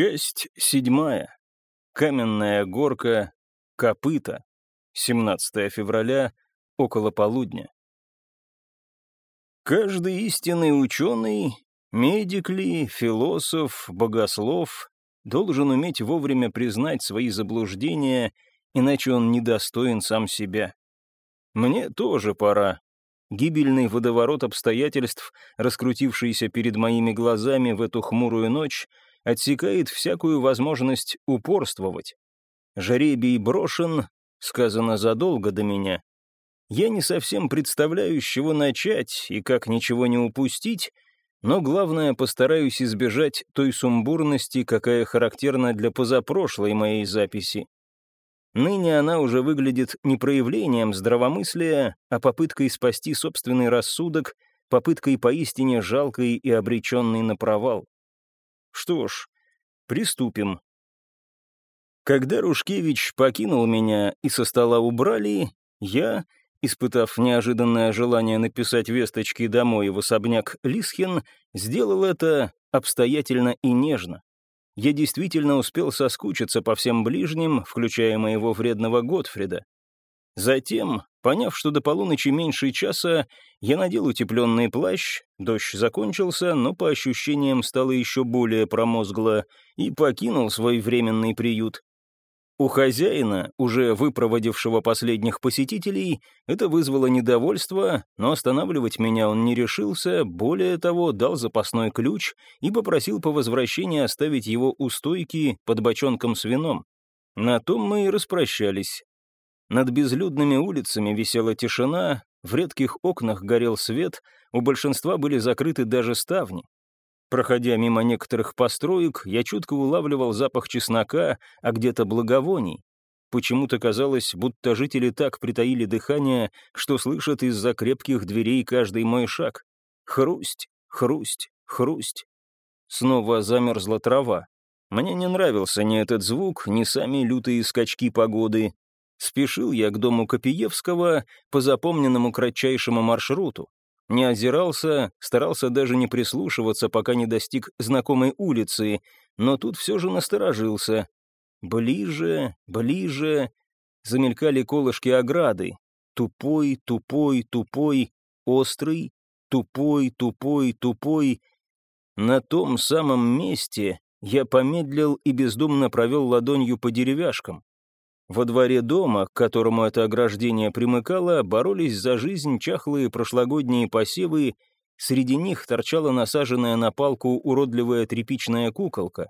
Часть седьмая. Каменная горка. Копыта. 17 февраля. Около полудня. Каждый истинный ученый, медик ли, философ, богослов, должен уметь вовремя признать свои заблуждения, иначе он недостоин сам себя. Мне тоже пора. Гибельный водоворот обстоятельств, раскрутившийся перед моими глазами в эту хмурую ночь, отсекает всякую возможность упорствовать. «Жеребий брошен», сказано задолго до меня. Я не совсем представляю, с чего начать и как ничего не упустить, но главное, постараюсь избежать той сумбурности, какая характерна для позапрошлой моей записи. Ныне она уже выглядит не проявлением здравомыслия, а попыткой спасти собственный рассудок, попыткой поистине жалкой и обреченной на провал. Что ж, приступим. Когда Рушкевич покинул меня и со стола убрали, я, испытав неожиданное желание написать весточки домой в особняк Лисхин, сделал это обстоятельно и нежно. Я действительно успел соскучиться по всем ближним, включая моего вредного Готфрида. Затем, поняв, что до полуночи меньше часа, я надел утепленный плащ, дождь закончился, но по ощущениям стало еще более промозгло, и покинул свой временный приют. У хозяина, уже выпроводившего последних посетителей, это вызвало недовольство, но останавливать меня он не решился, более того, дал запасной ключ и попросил по возвращении оставить его у стойки под бочонком с вином. На том мы и распрощались. Над безлюдными улицами висела тишина, в редких окнах горел свет, у большинства были закрыты даже ставни. Проходя мимо некоторых построек, я чутко улавливал запах чеснока, а где-то благовоний. Почему-то казалось, будто жители так притаили дыхание, что слышат из-за крепких дверей каждый мой шаг. Хрусть, хрусть, хрусть. Снова замерзла трава. Мне не нравился ни этот звук, ни сами лютые скачки погоды, Спешил я к дому Копиевского по запомненному кратчайшему маршруту. Не озирался, старался даже не прислушиваться, пока не достиг знакомой улицы, но тут все же насторожился. Ближе, ближе. Замелькали колышки ограды. Тупой, тупой, тупой, острый, тупой, тупой, тупой. На том самом месте я помедлил и бездумно провел ладонью по деревяшкам. Во дворе дома, к которому это ограждение примыкало, боролись за жизнь чахлые прошлогодние посевы, среди них торчала насаженная на палку уродливая тряпичная куколка.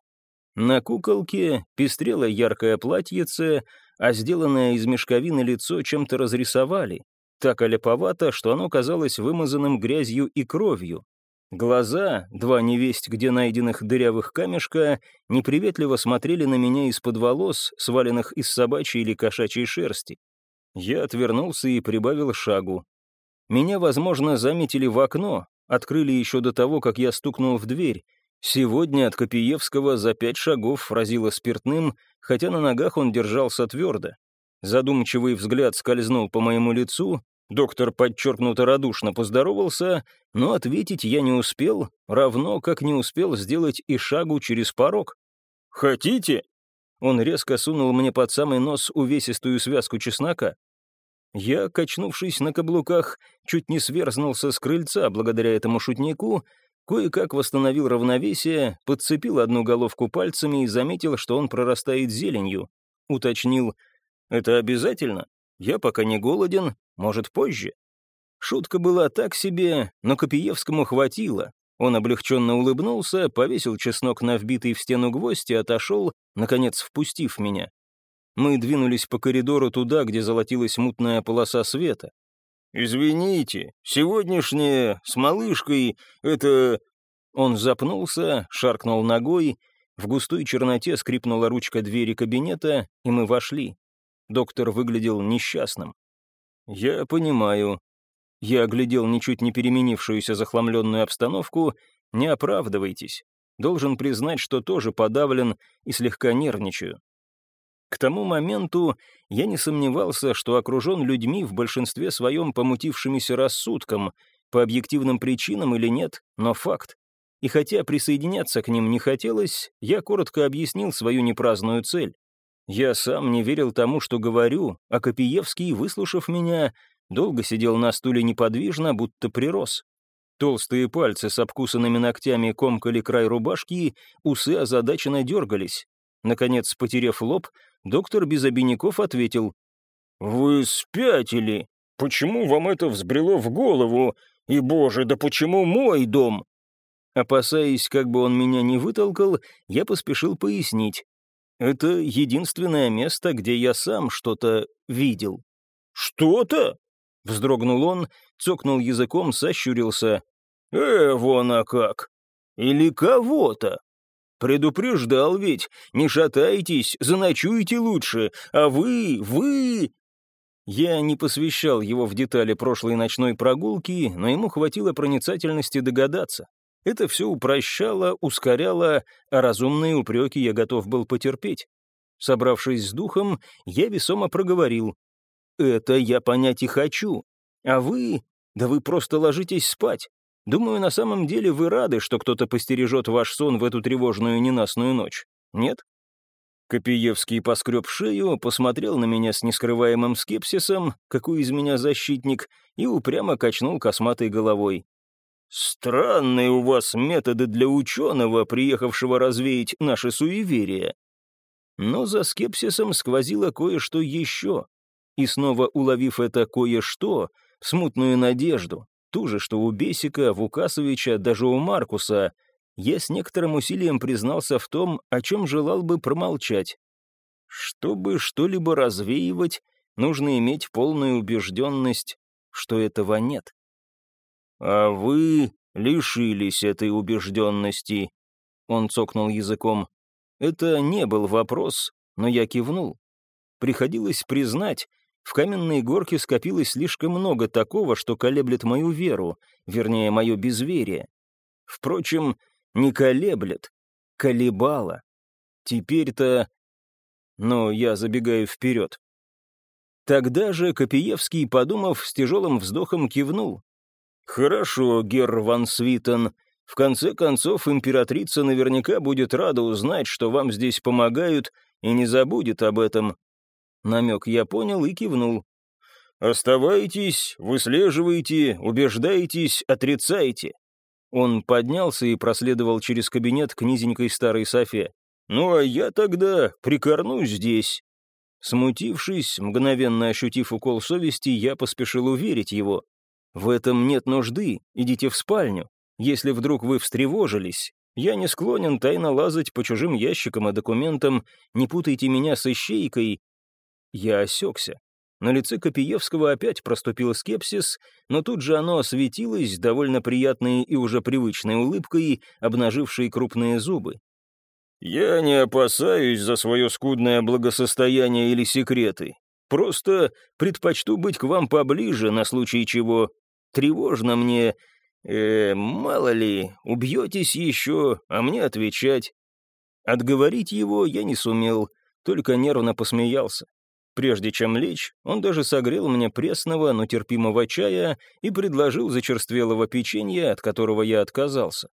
На куколке пестрело яркое платьице, а сделанное из мешковины лицо чем-то разрисовали, так оляповато, что оно казалось вымазанным грязью и кровью. Глаза, два невесть где найденных дырявых камешка, неприветливо смотрели на меня из-под волос, сваленных из собачьей или кошачьей шерсти. Я отвернулся и прибавил шагу. Меня, возможно, заметили в окно, открыли еще до того, как я стукнул в дверь. Сегодня от Копиевского за пять шагов разило спиртным, хотя на ногах он держался твердо. Задумчивый взгляд скользнул по моему лицу, Доктор подчеркнуто радушно поздоровался, но ответить я не успел, равно как не успел сделать и шагу через порог. «Хотите?» Он резко сунул мне под самый нос увесистую связку чеснока. Я, качнувшись на каблуках, чуть не сверзнулся с крыльца благодаря этому шутнику, кое-как восстановил равновесие, подцепил одну головку пальцами и заметил, что он прорастает зеленью. Уточнил, «Это обязательно? Я пока не голоден, может, позже? Шутка была так себе, но Копиевскому хватило. Он облегченно улыбнулся, повесил чеснок на вбитый в стену гвоздь и отошел, наконец впустив меня. Мы двинулись по коридору туда, где золотилась мутная полоса света. «Извините, сегодняшнее с малышкой — это...» Он запнулся, шаркнул ногой, в густой черноте скрипнула ручка двери кабинета, и мы вошли. Доктор выглядел несчастным. «Я понимаю». Я оглядел ничуть не переменившуюся захламленную обстановку. «Не оправдывайтесь. Должен признать, что тоже подавлен и слегка нервничаю». К тому моменту я не сомневался, что окружен людьми в большинстве своем помутившимися рассудком, по объективным причинам или нет, но факт. и хотя присоединяться к ним не хотелось, я коротко объяснил свою непраздную цель. Я сам не верил тому, что говорю, а Копиевский, выслушав меня, долго сидел на стуле неподвижно, будто прирос. Толстые пальцы с обкусанными ногтями комкали край рубашки, усы озадаченно дергались. Наконец, потеряв лоб, доктор без обиняков ответил. «Вы спятили? Почему вам это взбрело в голову? И, боже, да почему мой дом?» Опасаясь, как бы он меня не вытолкал, я поспешил пояснить. Это единственное место, где я сам что-то видел. «Что-то?» — вздрогнул он, цокнул языком, сощурился. «Э, вон а как! Или кого-то!» «Предупреждал ведь, не шатайтесь, заночуйте лучше, а вы, вы...» Я не посвящал его в детали прошлой ночной прогулки, но ему хватило проницательности догадаться. Это все упрощало, ускоряло, а разумные упреки я готов был потерпеть. Собравшись с духом, я весомо проговорил. «Это я понять и хочу. А вы... Да вы просто ложитесь спать. Думаю, на самом деле вы рады, что кто-то постережет ваш сон в эту тревожную ненастную ночь. Нет?» Копиевский поскреб шею, посмотрел на меня с нескрываемым скепсисом, какой из меня защитник, и упрямо качнул косматой головой. «Странные у вас методы для ученого, приехавшего развеять наши суеверия». Но за скепсисом сквозило кое-что еще. И снова уловив это кое-что, смутную надежду, ту же, что у Бесика, Вукасовича, даже у Маркуса, я с некоторым усилием признался в том, о чем желал бы промолчать. Чтобы что-либо развеивать, нужно иметь полную убежденность, что этого нет. «А вы лишились этой убежденности», — он цокнул языком. Это не был вопрос, но я кивнул. Приходилось признать, в каменной горке скопилось слишком много такого, что колеблет мою веру, вернее, мое безверие. Впрочем, не колеблет, колебало. Теперь-то... Но я забегаю вперед. Тогда же Копиевский, подумав, с тяжелым вздохом кивнул. «Хорошо, Герр Ван Свитен. В конце концов, императрица наверняка будет рада узнать, что вам здесь помогают, и не забудет об этом». Намек я понял и кивнул. «Оставайтесь, выслеживайте, убеждайтесь, отрицайте». Он поднялся и проследовал через кабинет к низенькой старой Софе. «Ну а я тогда прикорнусь здесь». Смутившись, мгновенно ощутив укол совести, я поспешил уверить его. В этом нет нужды, идите в спальню. Если вдруг вы встревожились, я не склонен тайно лазать по чужим ящикам и документам, не путайте меня с ищейкой. Я осекся. На лице Копиевского опять проступил скепсис, но тут же оно осветилось довольно приятной и уже привычной улыбкой, обнажившей крупные зубы. «Я не опасаюсь за свое скудное благосостояние или секреты. Просто предпочту быть к вам поближе, на случай чего. Тревожно мне, э, мало ли, убьетесь еще, а мне отвечать. Отговорить его я не сумел, только нервно посмеялся. Прежде чем лечь, он даже согрел мне пресного, но терпимого чая и предложил зачерствелого печенья, от которого я отказался.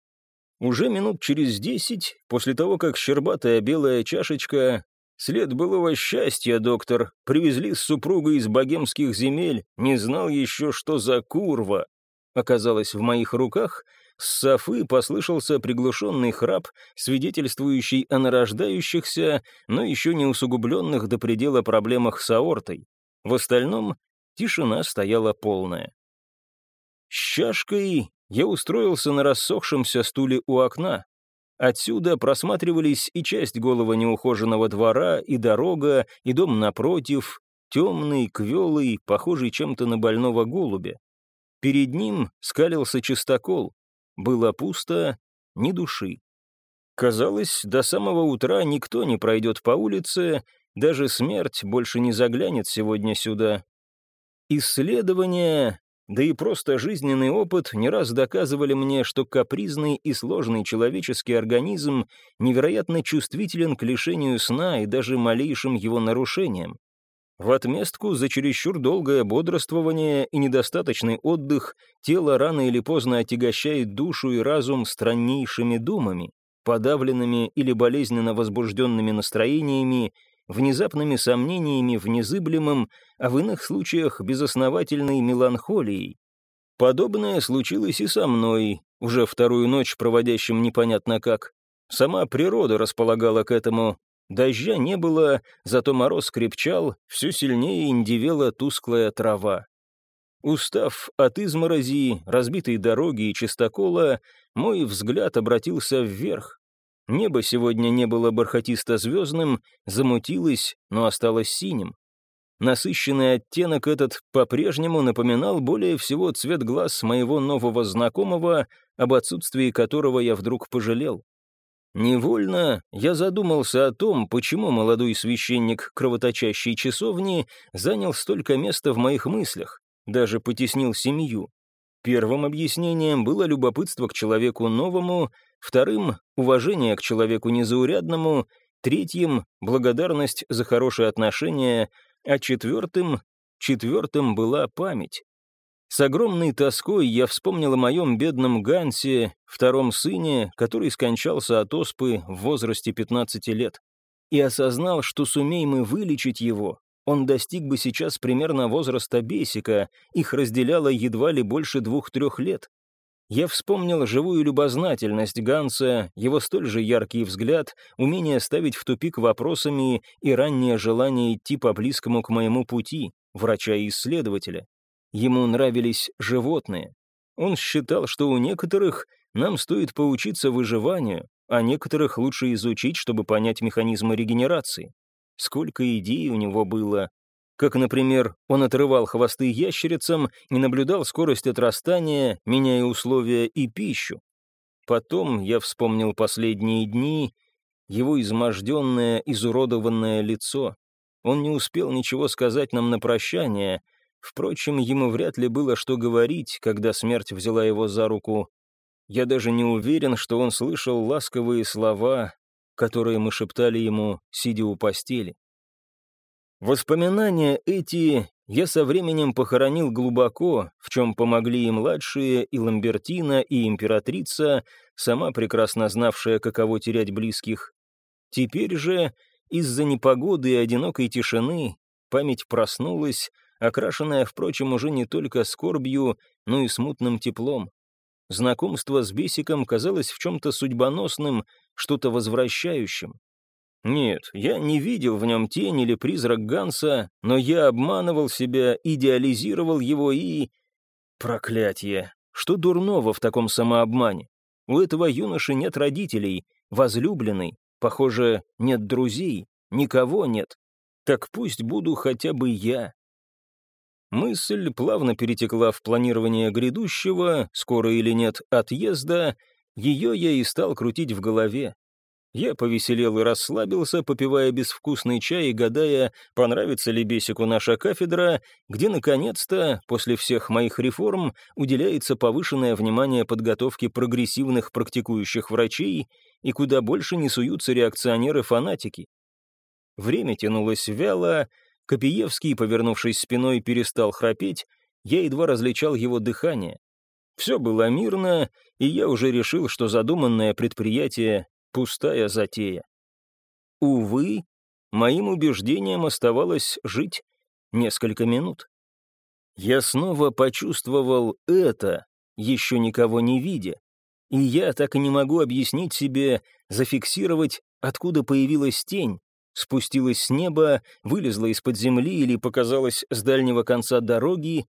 Уже минут через десять, после того, как щербатая белая чашечка След былого счастья, доктор. Привезли с супругой из богемских земель. Не знал еще, что за курва. Оказалось в моих руках. С Софы послышался приглушенный храп, свидетельствующий о нарождающихся, но еще не усугубленных до предела проблемах с аортой. В остальном тишина стояла полная. С чашкой я устроился на рассохшемся стуле у окна. Отсюда просматривались и часть голого неухоженного двора, и дорога, и дом напротив, темный, квелый, похожий чем-то на больного голубя. Перед ним скалился чистокол. Было пусто, ни души. Казалось, до самого утра никто не пройдет по улице, даже смерть больше не заглянет сегодня сюда. Исследования да и просто жизненный опыт не раз доказывали мне, что капризный и сложный человеческий организм невероятно чувствителен к лишению сна и даже малейшим его нарушениям. В отместку за чересчур долгое бодрствование и недостаточный отдых тело рано или поздно отягощает душу и разум страннейшими думами, подавленными или болезненно возбужденными настроениями, внезапными сомнениями в незыблемом, а в иных случаях безосновательной меланхолией. Подобное случилось и со мной, уже вторую ночь проводящим непонятно как. Сама природа располагала к этому. Дождя не было, зато мороз крепчал, все сильнее индивела тусклая трава. Устав от изморози, разбитой дороги и чистокола, мой взгляд обратился вверх. Небо сегодня не было бархатисто-звездным, замутилось, но осталось синим. Насыщенный оттенок этот по-прежнему напоминал более всего цвет глаз моего нового знакомого, об отсутствии которого я вдруг пожалел. Невольно я задумался о том, почему молодой священник кровоточащей часовни занял столько места в моих мыслях, даже потеснил семью. Первым объяснением было любопытство к человеку новому, вторым — уважение к человеку незаурядному, третьим — благодарность за хорошие отношения, а четвертым, четвертым была память. С огромной тоской я вспомнил о моем бедном Гансе, втором сыне, который скончался от оспы в возрасте 15 лет, и осознал, что сумеем мы вылечить его, он достиг бы сейчас примерно возраста Бесика, их разделяло едва ли больше двух-трех лет. Я вспомнил живую любознательность Ганса, его столь же яркий взгляд, умение ставить в тупик вопросами и раннее желание идти по близкому к моему пути, врача и исследователя. Ему нравились животные. Он считал, что у некоторых нам стоит поучиться выживанию, а некоторых лучше изучить, чтобы понять механизмы регенерации. Сколько идей у него было. Как, например, он отрывал хвосты ящерицам и наблюдал скорость отрастания, меняя условия и пищу. Потом я вспомнил последние дни, его изможденное, изуродованное лицо. Он не успел ничего сказать нам на прощание. Впрочем, ему вряд ли было что говорить, когда смерть взяла его за руку. Я даже не уверен, что он слышал ласковые слова, которые мы шептали ему, сидя у постели. Воспоминания эти я со временем похоронил глубоко, в чем помогли и младшие, и Ламбертина, и императрица, сама прекрасно знавшая, каково терять близких. Теперь же, из-за непогоды и одинокой тишины, память проснулась, окрашенная, впрочем, уже не только скорбью, но и смутным теплом. Знакомство с Бесиком казалось в чем-то судьбоносным, что-то возвращающим. Нет, я не видел в нем тень или призрак Ганса, но я обманывал себя, идеализировал его и... Проклятье! Что дурного в таком самообмане? У этого юноши нет родителей, возлюбленной, похоже, нет друзей, никого нет. Так пусть буду хотя бы я. Мысль плавно перетекла в планирование грядущего, скоро или нет, отъезда, ее я и стал крутить в голове. Я повеселел и расслабился, попивая безвкусный чай и гадая, понравится ли Бесику наша кафедра, где, наконец-то, после всех моих реформ, уделяется повышенное внимание подготовке прогрессивных практикующих врачей и куда больше не суются реакционеры-фанатики. Время тянулось вяло, Копиевский, повернувшись спиной, перестал храпеть, я едва различал его дыхание. Все было мирно, и я уже решил, что задуманное предприятие — пустая затея. Увы, моим убеждением оставалось жить несколько минут. Я снова почувствовал это, еще никого не видя, и я так и не могу объяснить себе, зафиксировать, откуда появилась тень, спустилась с неба, вылезла из-под земли или показалась с дальнего конца дороги,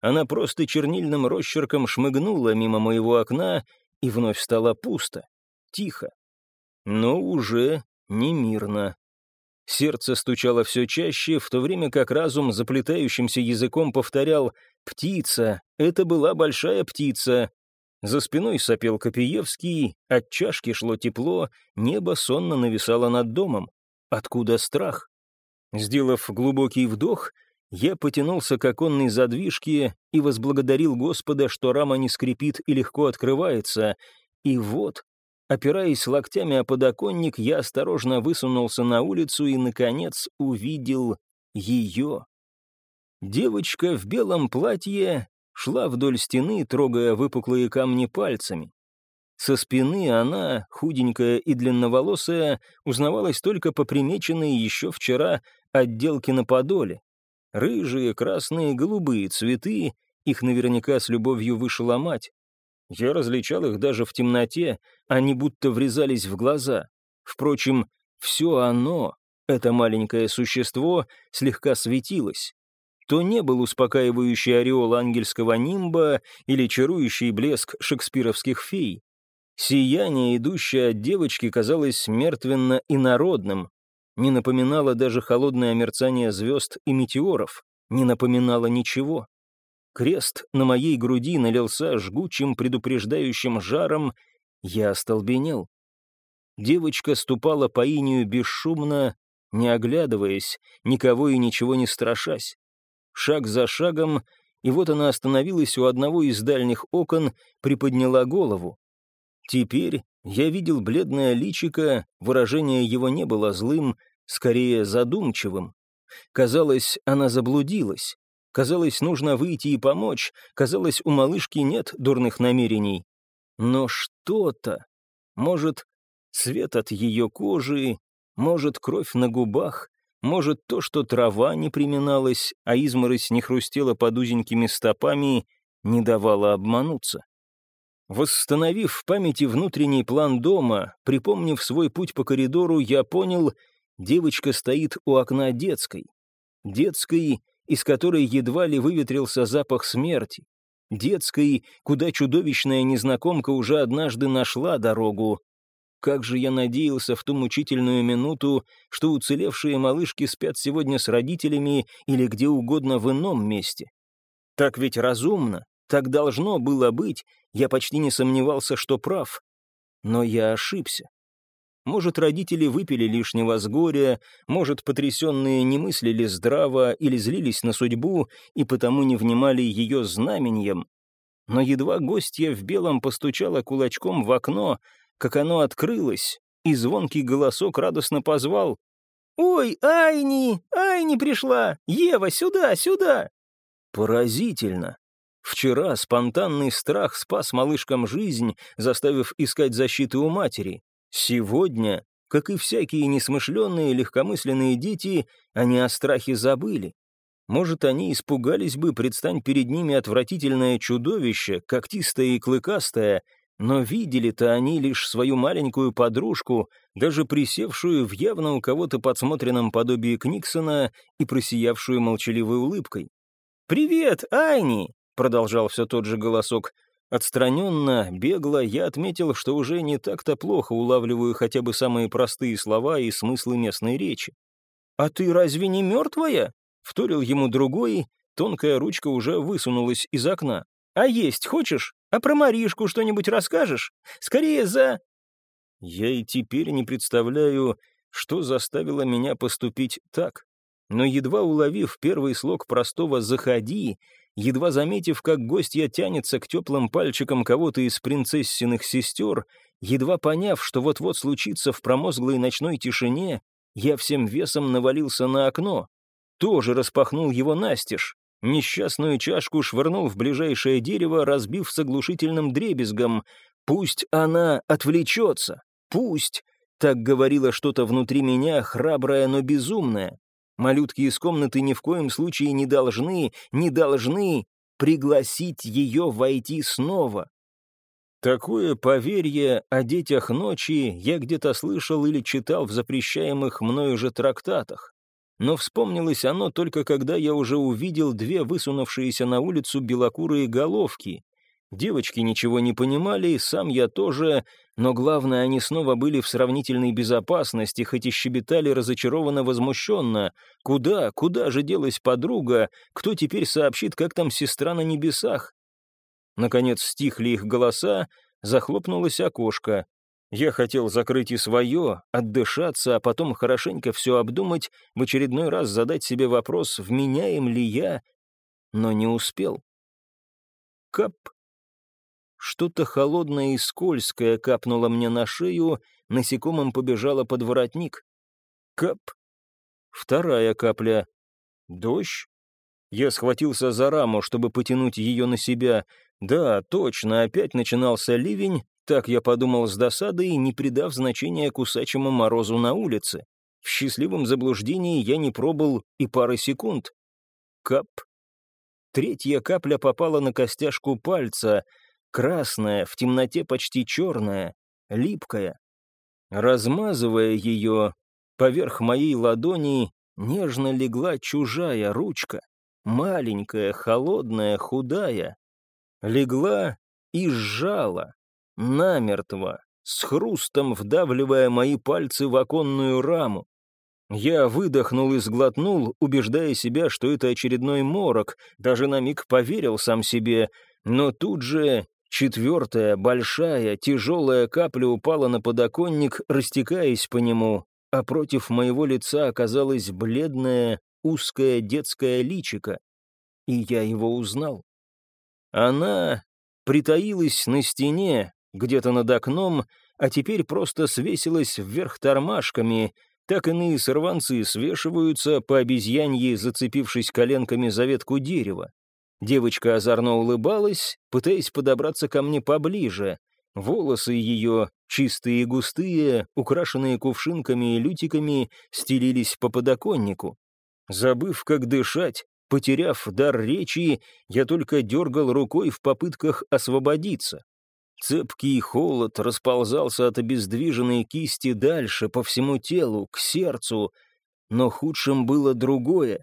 она просто чернильным росчерком шмыгнула мимо моего окна, и вновь стало пусто, тихо. Но уже не мирно. Сердце стучало все чаще, в то время как разум заплетающимся языком повторял «Птица! Это была большая птица!» За спиной сопел Копиевский, от чашки шло тепло, небо сонно нависало над домом. Откуда страх? Сделав глубокий вдох, я потянулся к оконной задвижке и возблагодарил Господа, что рама не скрипит и легко открывается. И вот, опираясь локтями о подоконник, я осторожно высунулся на улицу и, наконец, увидел ее. Девочка в белом платье шла вдоль стены, трогая выпуклые камни пальцами. Со спины она, худенькая и длинноволосая, узнавалась только по примеченной еще вчера отделке на подоле. Рыжие, красные, голубые цветы, их наверняка с любовью вышла мать. Я различал их даже в темноте, они будто врезались в глаза. Впрочем, все оно, это маленькое существо, слегка светилось. То не был успокаивающий ореол ангельского нимба или чарующий блеск шекспировских фей. Сияние, идущее от девочки, казалось мертвенно-инородным, не напоминало даже холодное мерцание звезд и метеоров, не напоминало ничего. Крест на моей груди налился жгучим предупреждающим жаром, я остолбенел. Девочка ступала по инию бесшумно, не оглядываясь, никого и ничего не страшась. Шаг за шагом, и вот она остановилась у одного из дальних окон, приподняла голову. Теперь я видел бледное личико, выражение его не было злым, скорее задумчивым. Казалось, она заблудилась. Казалось, нужно выйти и помочь. Казалось, у малышки нет дурных намерений. Но что-то, может, цвет от ее кожи, может, кровь на губах, может, то, что трава не приминалась, а изморозь не хрустела под узенькими стопами, не давала обмануться. Восстановив в памяти внутренний план дома, припомнив свой путь по коридору, я понял, девочка стоит у окна детской. Детской, из которой едва ли выветрился запах смерти. Детской, куда чудовищная незнакомка уже однажды нашла дорогу. Как же я надеялся в ту мучительную минуту, что уцелевшие малышки спят сегодня с родителями или где угодно в ином месте. Так ведь разумно, так должно было быть, я почти не сомневался, что прав. Но я ошибся. Может, родители выпили лишнего с горя, может, потрясенные не мыслили здраво или злились на судьбу и потому не внимали ее знамением. Но едва гостья в белом постучала кулачком в окно, как оно открылось, и звонкий голосок радостно позвал. «Ой, Айни! Айни пришла! Ева, сюда, сюда!» Поразительно. Вчера спонтанный страх спас малышкам жизнь, заставив искать защиты у матери. Сегодня, как и всякие несмышленные легкомысленные дети, они о страхе забыли. Может, они испугались бы, предстань перед ними отвратительное чудовище, когтистое и клыкастое, но видели-то они лишь свою маленькую подружку, даже присевшую в явно у кого-то подсмотренном подобии Книксона и просиявшую молчаливой улыбкой. «Привет, Айни!» продолжал все тот же голосок. Отстраненно, бегло, я отметил, что уже не так-то плохо улавливаю хотя бы самые простые слова и смыслы местной речи. «А ты разве не мертвая?» — вторил ему другой, тонкая ручка уже высунулась из окна. «А есть хочешь? А про Маришку что-нибудь расскажешь? Скорее за...» Я и теперь не представляю, что заставило меня поступить так. Но едва уловив первый слог простого «заходи», едва заметив, как гостья тянется к теплым пальчикам кого-то из принцессиных сестер, едва поняв, что вот-вот случится в промозглой ночной тишине, я всем весом навалился на окно. Тоже распахнул его настежь. Несчастную чашку швырнул в ближайшее дерево, разбив с оглушительным дребезгом. «Пусть она отвлечется! Пусть!» Так говорило что-то внутри меня, храброе, но безумное. Малютки из комнаты ни в коем случае не должны, не должны пригласить ее войти снова. Такое поверье о детях ночи я где-то слышал или читал в запрещаемых мною же трактатах. Но вспомнилось оно только когда я уже увидел две высунувшиеся на улицу белокурые головки, Девочки ничего не понимали, сам я тоже, но главное, они снова были в сравнительной безопасности, хоть и щебетали разочарованно возмущенно. Куда, куда же делась подруга? Кто теперь сообщит, как там сестра на небесах? Наконец стихли их голоса, захлопнулось окошко. Я хотел закрыть и свое, отдышаться, а потом хорошенько все обдумать, в очередной раз задать себе вопрос, вменяем ли я, но не успел. Кап, что-то холодное и скользкое капнуло мне на шею, насекомым побежало под воротник. Кап. Вторая капля. Дождь? Я схватился за раму, чтобы потянуть ее на себя. Да, точно, опять начинался ливень, так я подумал с досадой, не придав значения кусачему морозу на улице. В счастливом заблуждении я не пробыл и пары секунд. Кап. Третья капля попала на костяшку пальца, красная, в темноте почти черная, липкая. Размазывая ее, поверх моей ладони нежно легла чужая ручка маленькая, холодная, худая, легла и сжала, намертво, с хрустом вдавливая мои пальцы в оконную раму. Я выдохнул и сглотнул, убеждая себя, что это очередной морок, даже на миг поверил сам себе, но тут же четвертая, большая, тяжелая капля упала на подоконник, растекаясь по нему, а против моего лица оказалась бледная, узкое детское личико, и я его узнал. Она притаилась на стене, где-то над окном, а теперь просто свесилась вверх тормашками, так иные сорванцы свешиваются по обезьянье, зацепившись коленками за ветку дерева. Девочка озорно улыбалась, пытаясь подобраться ко мне поближе. Волосы ее, чистые и густые, украшенные кувшинками и лютиками, стелились по подоконнику. Забыв, как дышать, потеряв дар речи, я только дергал рукой в попытках освободиться. Цепкий холод расползался от обездвиженной кисти дальше, по всему телу, к сердцу. Но худшим было другое.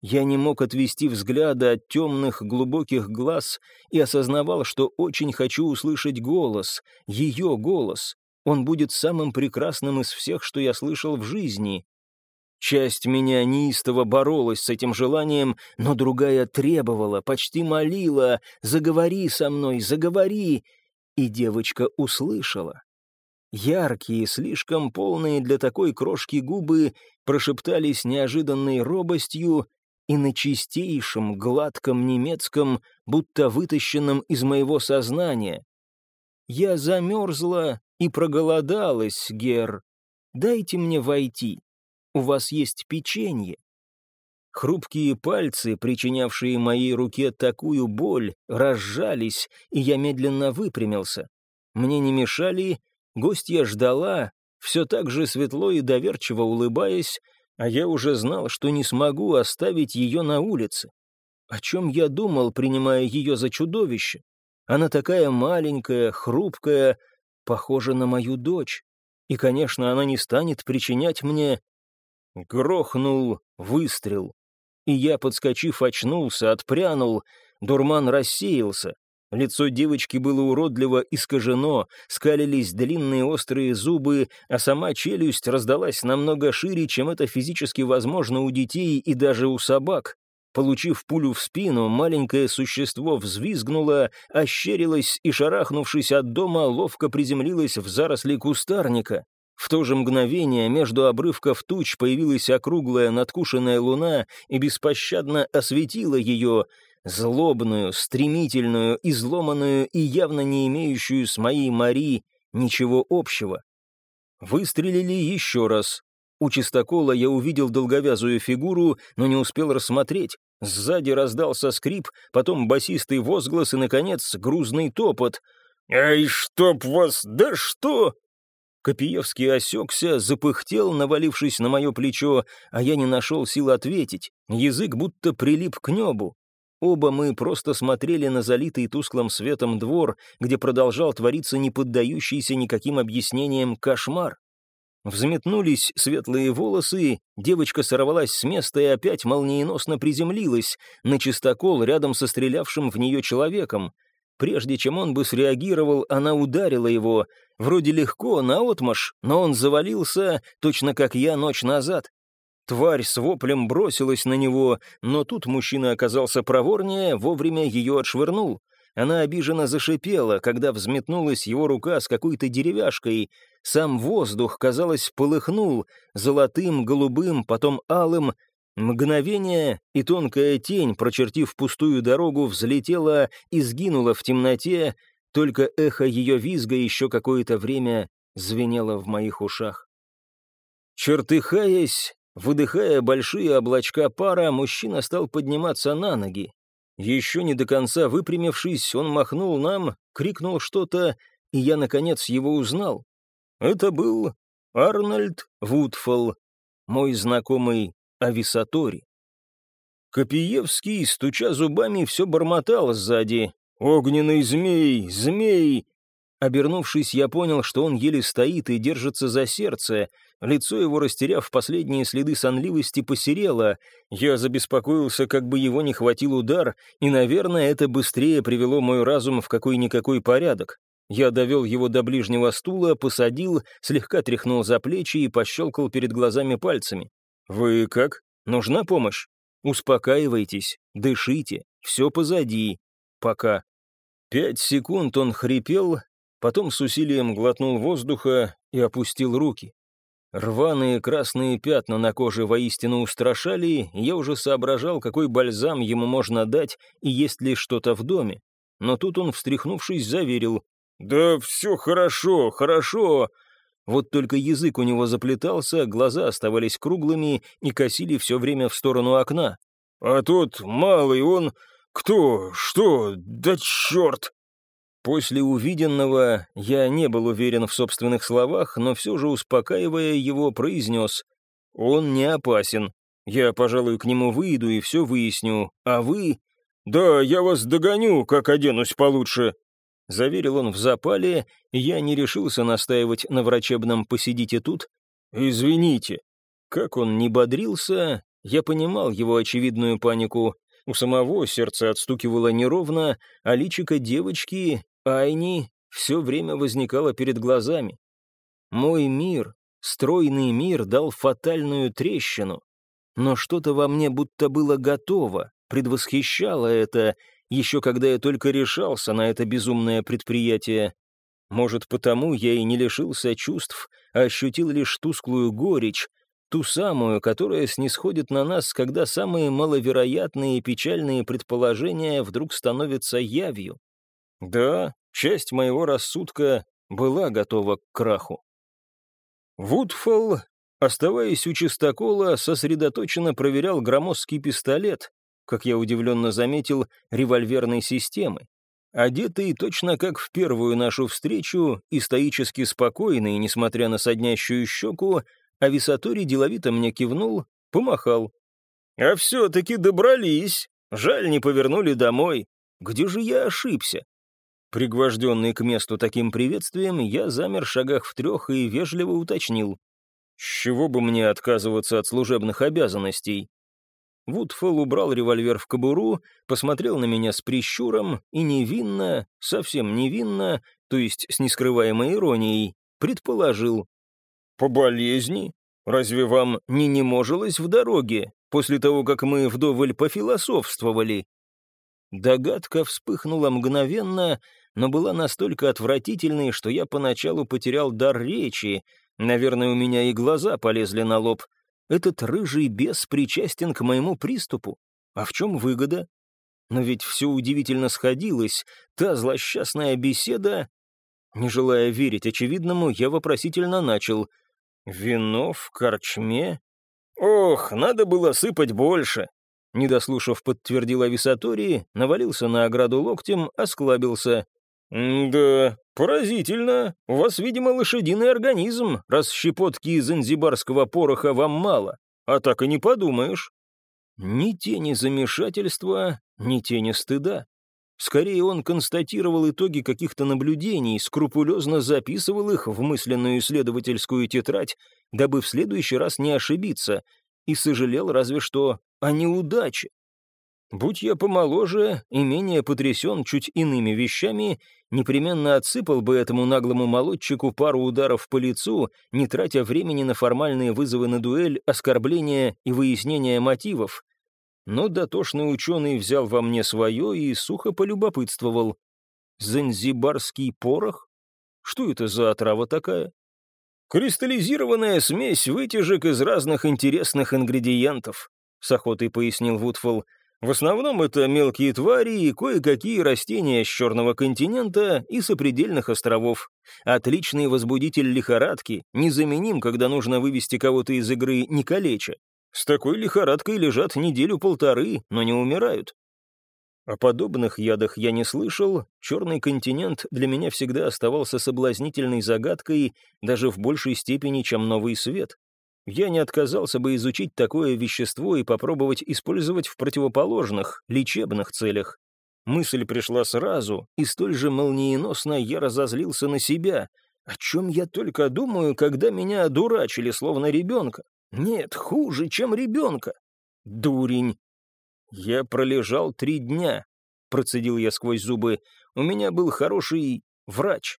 Я не мог отвести взгляда от темных, глубоких глаз и осознавал, что очень хочу услышать голос, ее голос. Он будет самым прекрасным из всех, что я слышал в жизни. Часть меня неистово боролась с этим желанием, но другая требовала, почти молила «Заговори со мной, заговори!» И девочка услышала. Яркие, слишком полные для такой крошки губы прошептались неожиданной робостью и на чистейшем, гладком немецком, будто вытащенном из моего сознания. «Я замерзла и проголодалась, Гер. Дайте мне войти» у вас есть печенье». Хрупкие пальцы, причинявшие моей руке такую боль, разжались, и я медленно выпрямился. Мне не мешали, гостья ждала, все так же светло и доверчиво улыбаясь, а я уже знал, что не смогу оставить ее на улице. О чем я думал, принимая ее за чудовище? Она такая маленькая, хрупкая, похожа на мою дочь. И, конечно, она не станет причинять мне Грохнул выстрел. И я, подскочив, очнулся, отпрянул. Дурман рассеялся. Лицо девочки было уродливо искажено, скалились длинные острые зубы, а сама челюсть раздалась намного шире, чем это физически возможно у детей и даже у собак. Получив пулю в спину, маленькое существо взвизгнуло, ощерилось и, шарахнувшись от дома, ловко приземлилось в заросли кустарника. В то же мгновение между обрывков туч появилась округлая надкушенная луна и беспощадно осветила ее, злобную, стремительную, изломанную и явно не имеющую с моей Мари ничего общего. Выстрелили еще раз. У чистокола я увидел долговязую фигуру, но не успел рассмотреть. Сзади раздался скрип, потом басистый возглас и, наконец, грузный топот. «Эй, чтоб вас! Да что!» Копиевский осекся, запыхтел, навалившись на мое плечо, а я не нашел сил ответить. Язык будто прилип к небу. Оба мы просто смотрели на залитый тусклым светом двор, где продолжал твориться неподдающийся никаким объяснениям кошмар. Взметнулись светлые волосы, девочка сорвалась с места и опять молниеносно приземлилась на чистокол рядом со стрелявшим в нее человеком. Прежде чем он бы среагировал, она ударила его. Вроде легко, наотмашь, но он завалился, точно как я ночь назад. Тварь с воплем бросилась на него, но тут мужчина оказался проворнее, вовремя ее отшвырнул. Она обиженно зашипела, когда взметнулась его рука с какой-то деревяшкой. Сам воздух, казалось, полыхнул, золотым, голубым, потом алым, Мгновение, и тонкая тень, прочертив пустую дорогу, взлетела и сгинула в темноте, только эхо ее визга еще какое-то время звенело в моих ушах. Чертыхаясь, Выдыхая большие облачка пара, мужчина стал подниматься на ноги. Еще не до конца выпрямившись, он махнул нам, крикнул что-то, и я, наконец, его узнал. Это был Арнольд Вудфолл, мой знакомый Ависатори. Копиевский, стуча зубами, все бормотал сзади. «Огненный змей! Змей!» Обернувшись, я понял, что он еле стоит и держится за сердце. Лицо его, растеряв последние следы сонливости, посерело. Я забеспокоился, как бы его не хватил удар, и, наверное, это быстрее привело мой разум в какой-никакой порядок. Я довел его до ближнего стула, посадил, слегка тряхнул за плечи и пощелкал перед глазами пальцами. «Вы как? Нужна помощь? Успокаивайтесь, дышите, все позади. Пока». Пять секунд он хрипел, потом с усилием глотнул воздуха и опустил руки. Рваные красные пятна на коже воистину устрашали, и я уже соображал, какой бальзам ему можно дать и есть ли что-то в доме. Но тут он, встряхнувшись, заверил. «Да все хорошо, хорошо!» Вот только язык у него заплетался, глаза оставались круглыми и косили все время в сторону окна. «А тот малый, он... Кто? Что? Да черт!» После увиденного я не был уверен в собственных словах, но все же, успокаивая его, произнес «Он не опасен. Я, пожалуй, к нему выйду и все выясню. А вы...» «Да, я вас догоню, как оденусь получше», — заверил он в запале, и я не решился настаивать на врачебном «посидите тут». «Извините». Как он не бодрился, я понимал его очевидную панику. У самого сердце отстукивало неровно, а личико девочки, Айни, все время возникало перед глазами. Мой мир, стройный мир, дал фатальную трещину. Но что-то во мне будто было готово, предвосхищало это, еще когда я только решался на это безумное предприятие. Может, потому я и не лишился чувств, а ощутил лишь тусклую горечь, Ту самую, которая снисходит на нас, когда самые маловероятные и печальные предположения вдруг становятся явью. Да, часть моего рассудка была готова к краху. Вудфолл, оставаясь у чистокола, сосредоточенно проверял громоздкий пистолет, как я удивленно заметил, револьверной системы. Одетый точно как в первую нашу встречу и стоически спокойный, несмотря на соднящую щеку, а Висатори деловито мне кивнул, помахал. «А все-таки добрались. Жаль, не повернули домой. Где же я ошибся?» Пригвожденный к месту таким приветствием, я замер шагах в трех и вежливо уточнил. «С чего бы мне отказываться от служебных обязанностей?» Вудфелл убрал револьвер в кобуру, посмотрел на меня с прищуром и невинно, совсем невинно, то есть с нескрываемой иронией, предположил. «По болезни? Разве вам не неможелось в дороге, после того, как мы вдоволь пофилософствовали?» Догадка вспыхнула мгновенно, но была настолько отвратительной, что я поначалу потерял дар речи. Наверное, у меня и глаза полезли на лоб. Этот рыжий бес причастен к моему приступу. А в чем выгода? Но ведь все удивительно сходилось. Та злосчастная беседа... Не желая верить очевидному, я вопросительно начал — «Вино в корчме? Ох, надо было сыпать больше!» Недослушав, подтвердил Ависатории, навалился на ограду локтем, осклабился. «Да, поразительно. У вас, видимо, лошадиный организм, раз щепотки занзибарского пороха вам мало. А так и не подумаешь». Ни тени замешательства, ни тени стыда. Скорее, он констатировал итоги каких-то наблюдений, скрупулезно записывал их в мысленную исследовательскую тетрадь, дабы в следующий раз не ошибиться, и сожалел разве что о неудаче. Будь я помоложе и менее потрясен чуть иными вещами, непременно отсыпал бы этому наглому молодчику пару ударов по лицу, не тратя времени на формальные вызовы на дуэль, оскорбления и выяснение мотивов но дотошный ученый взял во мне свое и сухо полюбопытствовал. «Занзибарский порох? Что это за отрава такая?» «Кристаллизированная смесь вытяжек из разных интересных ингредиентов», — с охотой пояснил Вудфолл. «В основном это мелкие твари и кое-какие растения с Черного континента и сопредельных островов. Отличный возбудитель лихорадки, незаменим, когда нужно вывести кого-то из игры не калеча. С такой лихорадкой лежат неделю-полторы, но не умирают. О подобных ядах я не слышал, черный континент для меня всегда оставался соблазнительной загадкой, даже в большей степени, чем новый свет. Я не отказался бы изучить такое вещество и попробовать использовать в противоположных, лечебных целях. Мысль пришла сразу, и столь же молниеносно я разозлился на себя. О чем я только думаю, когда меня одурачили, словно ребенка? Нет, хуже, чем ребенка. Дурень. «Я пролежал три дня», — процедил я сквозь зубы. «У меня был хороший врач».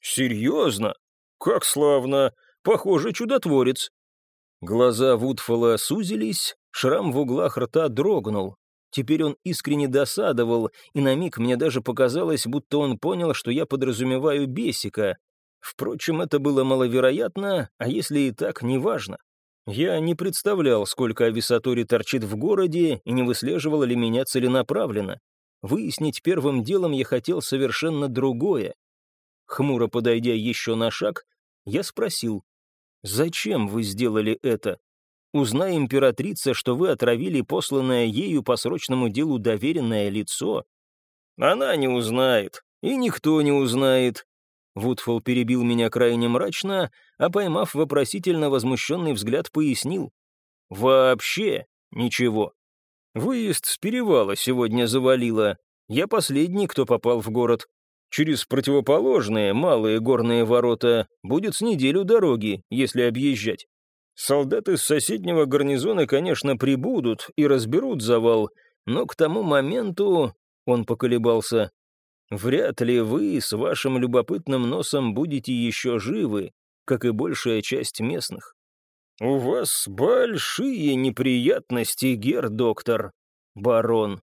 «Серьезно? Как славно! Похоже, чудотворец». Глаза Вудфола сузились, шрам в углах рта дрогнул. Теперь он искренне досадовал, и на миг мне даже показалось, будто он понял, что я подразумеваю бесика. Впрочем, это было маловероятно, а если и так, неважно. Я не представлял, сколько ависатори торчит в городе и не выслеживал ли меня целенаправленно. Выяснить первым делом я хотел совершенно другое. Хмуро подойдя еще на шаг, я спросил, «Зачем вы сделали это? Узнай, императрица, что вы отравили посланное ею по срочному делу доверенное лицо». «Она не узнает, и никто не узнает», Вудфол перебил меня крайне мрачно, а поймав вопросительно возмущенный взгляд, пояснил. «Вообще ничего. Выезд с перевала сегодня завалило. Я последний, кто попал в город. Через противоположные малые горные ворота будет с неделю дороги, если объезжать. Солдаты с соседнего гарнизона, конечно, прибудут и разберут завал, но к тому моменту, он поколебался, Вряд ли вы с вашим любопытным носом будете еще живы, как и большая часть местных. У вас большие неприятности, гер-доктор, барон.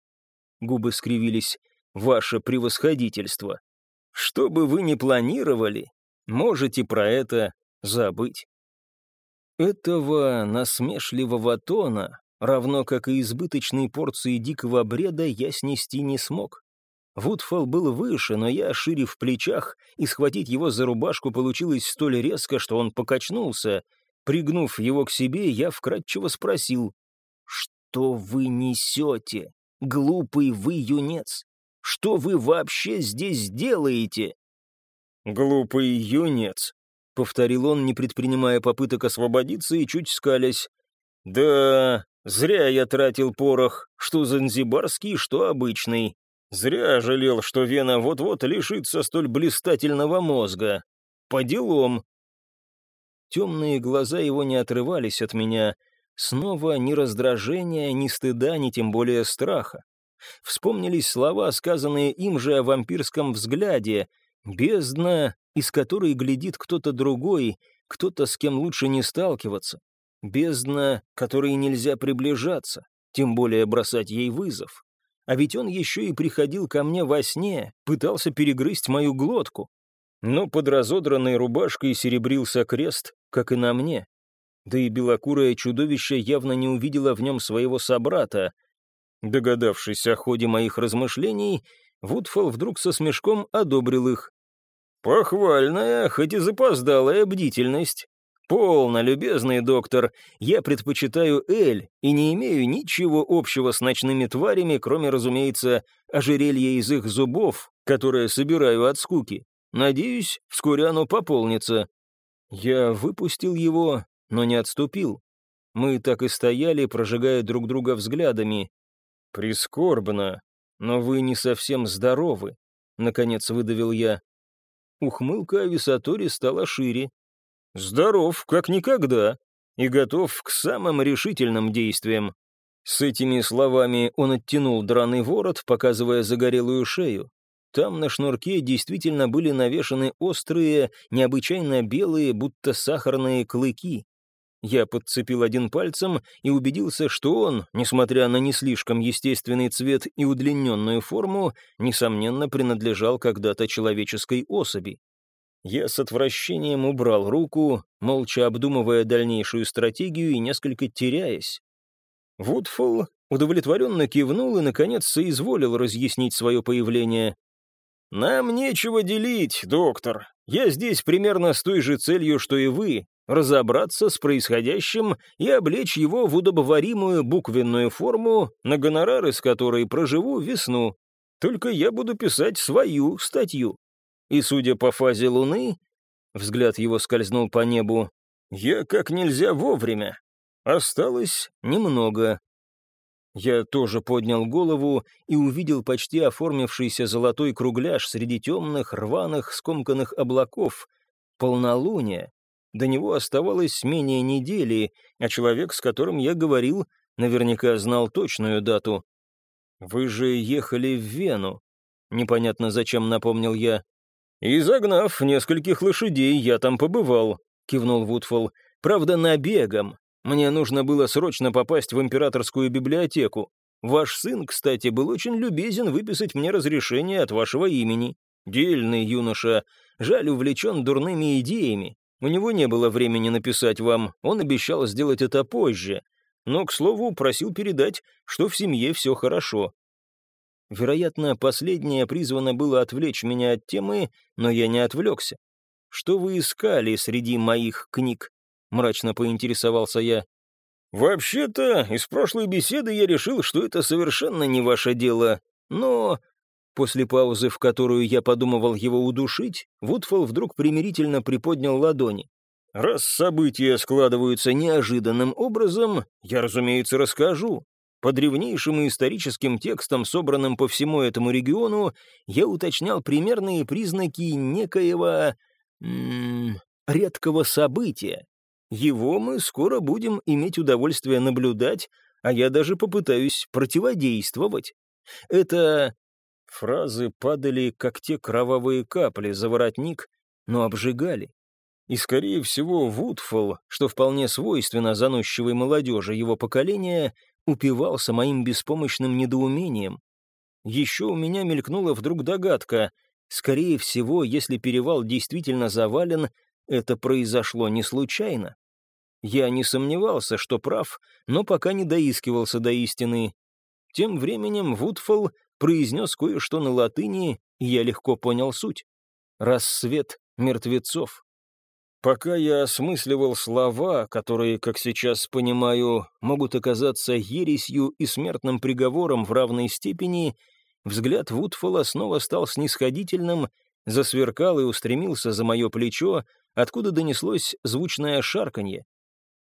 Губы скривились. Ваше превосходительство. Что бы вы ни планировали, можете про это забыть. Этого насмешливого тона, равно как и избыточной порции дикого бреда, я снести не смог. Вудфолл был выше, но я, шире в плечах, и схватить его за рубашку получилось столь резко, что он покачнулся. Пригнув его к себе, я вкратчиво спросил, «Что вы несете, глупый вы юнец? Что вы вообще здесь делаете?» «Глупый юнец», — повторил он, не предпринимая попыток освободиться и чуть скалясь. «Да, зря я тратил порох, что занзибарский, что обычный. Зря жалел, что Вена вот-вот лишится столь блистательного мозга. По делам. Темные глаза его не отрывались от меня. Снова ни раздражения, ни стыда, ни тем более страха. Вспомнились слова, сказанные им же о вампирском взгляде. «Бездна, из которой глядит кто-то другой, кто-то, с кем лучше не сталкиваться. Бездна, которой нельзя приближаться, тем более бросать ей вызов. А ведь он еще и приходил ко мне во сне, пытался перегрызть мою глотку. Но под разодранной рубашкой серебрился крест, как и на мне. Да и белокурое чудовище явно не увидело в нем своего собрата. Догадавшись о ходе моих размышлений, Вудфол вдруг со смешком одобрил их. «Похвальная, хоть и запоздалая бдительность. «Полно, любезный доктор, я предпочитаю Эль и не имею ничего общего с ночными тварями, кроме, разумеется, ожерелья из их зубов, которое собираю от скуки. Надеюсь, вскоре оно пополнится». Я выпустил его, но не отступил. Мы так и стояли, прожигая друг друга взглядами. «Прискорбно, но вы не совсем здоровы», — наконец выдавил я. Ухмылка Ависатори стала шире. Здоров, как никогда, и готов к самым решительным действиям. С этими словами он оттянул драный ворот, показывая загорелую шею. Там на шнурке действительно были навешаны острые, необычайно белые, будто сахарные клыки. Я подцепил один пальцем и убедился, что он, несмотря на не слишком естественный цвет и удлиненную форму, несомненно принадлежал когда-то человеческой особи. Я с отвращением убрал руку, молча обдумывая дальнейшую стратегию и несколько теряясь. Вудфолл удовлетворенно кивнул и, наконец, соизволил разъяснить свое появление. «Нам нечего делить, доктор. Я здесь примерно с той же целью, что и вы. Разобраться с происходящим и облечь его в удобоваримую буквенную форму, на гонорары с которой проживу весну. Только я буду писать свою статью. И, судя по фазе Луны, взгляд его скользнул по небу, я как нельзя вовремя. Осталось немного. Я тоже поднял голову и увидел почти оформившийся золотой кругляш среди темных, рваных, скомканных облаков. Полнолуние. До него оставалось менее недели, а человек, с которым я говорил, наверняка знал точную дату. «Вы же ехали в Вену», — непонятно зачем напомнил я. «И загнав нескольких лошадей, я там побывал», — кивнул Вудфол. «Правда, набегом. Мне нужно было срочно попасть в императорскую библиотеку. Ваш сын, кстати, был очень любезен выписать мне разрешение от вашего имени. Дельный юноша, жаль, увлечен дурными идеями. У него не было времени написать вам, он обещал сделать это позже. Но, к слову, просил передать, что в семье все хорошо. Вероятно, последнее призвано было отвлечь меня от темы, но я не отвлекся. Что вы искали среди моих книг? мрачно поинтересовался я. «Вообще-то, из прошлой беседы я решил, что это совершенно не ваше дело, но...» После паузы, в которую я подумывал его удушить, Вудфол вдруг примирительно приподнял ладони. «Раз события складываются неожиданным образом, я, разумеется, расскажу. По древнейшим историческим текстам, собранным по всему этому региону, я уточнял примерные признаки некоего... Редкого события, его мы скоро будем иметь удовольствие наблюдать, а я даже попытаюсь противодействовать. Это... Фразы падали, как те кровавые капли за воротник, но обжигали. И, скорее всего, Вудфол, что вполне свойственно заносчивой молодежи его поколения, упивался моим беспомощным недоумением. Еще у меня мелькнула вдруг догадка. Скорее всего, если перевал действительно завален, это произошло не случайно. Я не сомневался, что прав, но пока не доискивался до истины. Тем временем Вудфол произнес кое-что на латыни, и я легко понял суть. «Рассвет мертвецов». Пока я осмысливал слова, которые, как сейчас понимаю, могут оказаться ересью и смертным приговором в равной степени, взгляд Вудфола снова стал снисходительным, засверкал и устремился за мое плечо, откуда донеслось звучное шарканье.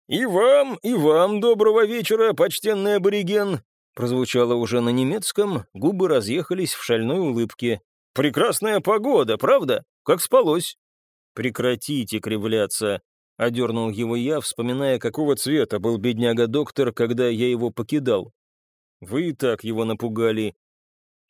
«И вам, и вам доброго вечера, почтенный абориген!» Прозвучало уже на немецком, губы разъехались в шальной улыбке. «Прекрасная погода, правда? Как спалось?» «Прекратите кривляться», — одернул его я, вспоминая, какого цвета был бедняга-доктор, когда я его покидал. «Вы и так его напугали».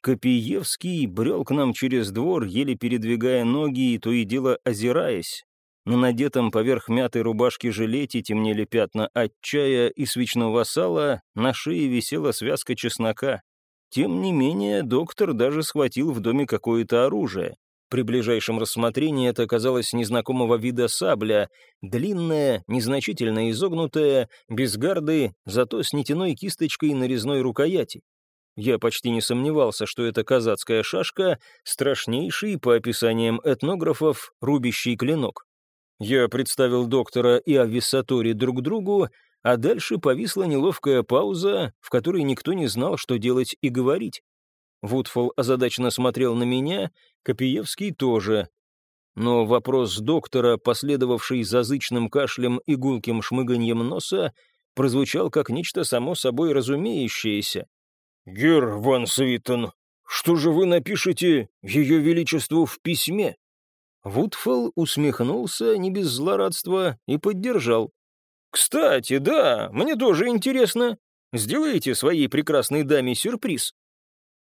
Копиевский брел к нам через двор, еле передвигая ноги и то и дело озираясь. На надетом поверх мятой рубашки жилете темнели пятна от чая и свечного сала, на шее висела связка чеснока. Тем не менее, доктор даже схватил в доме какое-то оружие. При ближайшем рассмотрении это оказалось незнакомого вида сабля, длинная, незначительно изогнутая, без гарды, зато с нитяной кисточкой на резной рукояти. Я почти не сомневался, что это казацкая шашка, страшнейший, по описаниям этнографов, рубящий клинок. Я представил доктора и Ависсатори друг другу, а дальше повисла неловкая пауза, в которой никто не знал, что делать и говорить. Вудфол озадаченно смотрел на меня, Копиевский тоже. Но вопрос доктора, последовавший за зычным кашлем и гулким шмыганьем носа, прозвучал как нечто само собой разумеющееся. «Гер ван Свитон, что же вы напишете Ее Величеству в письме?» Вудфол усмехнулся не без злорадства и поддержал. «Кстати, да, мне тоже интересно. Сделайте своей прекрасной даме сюрприз».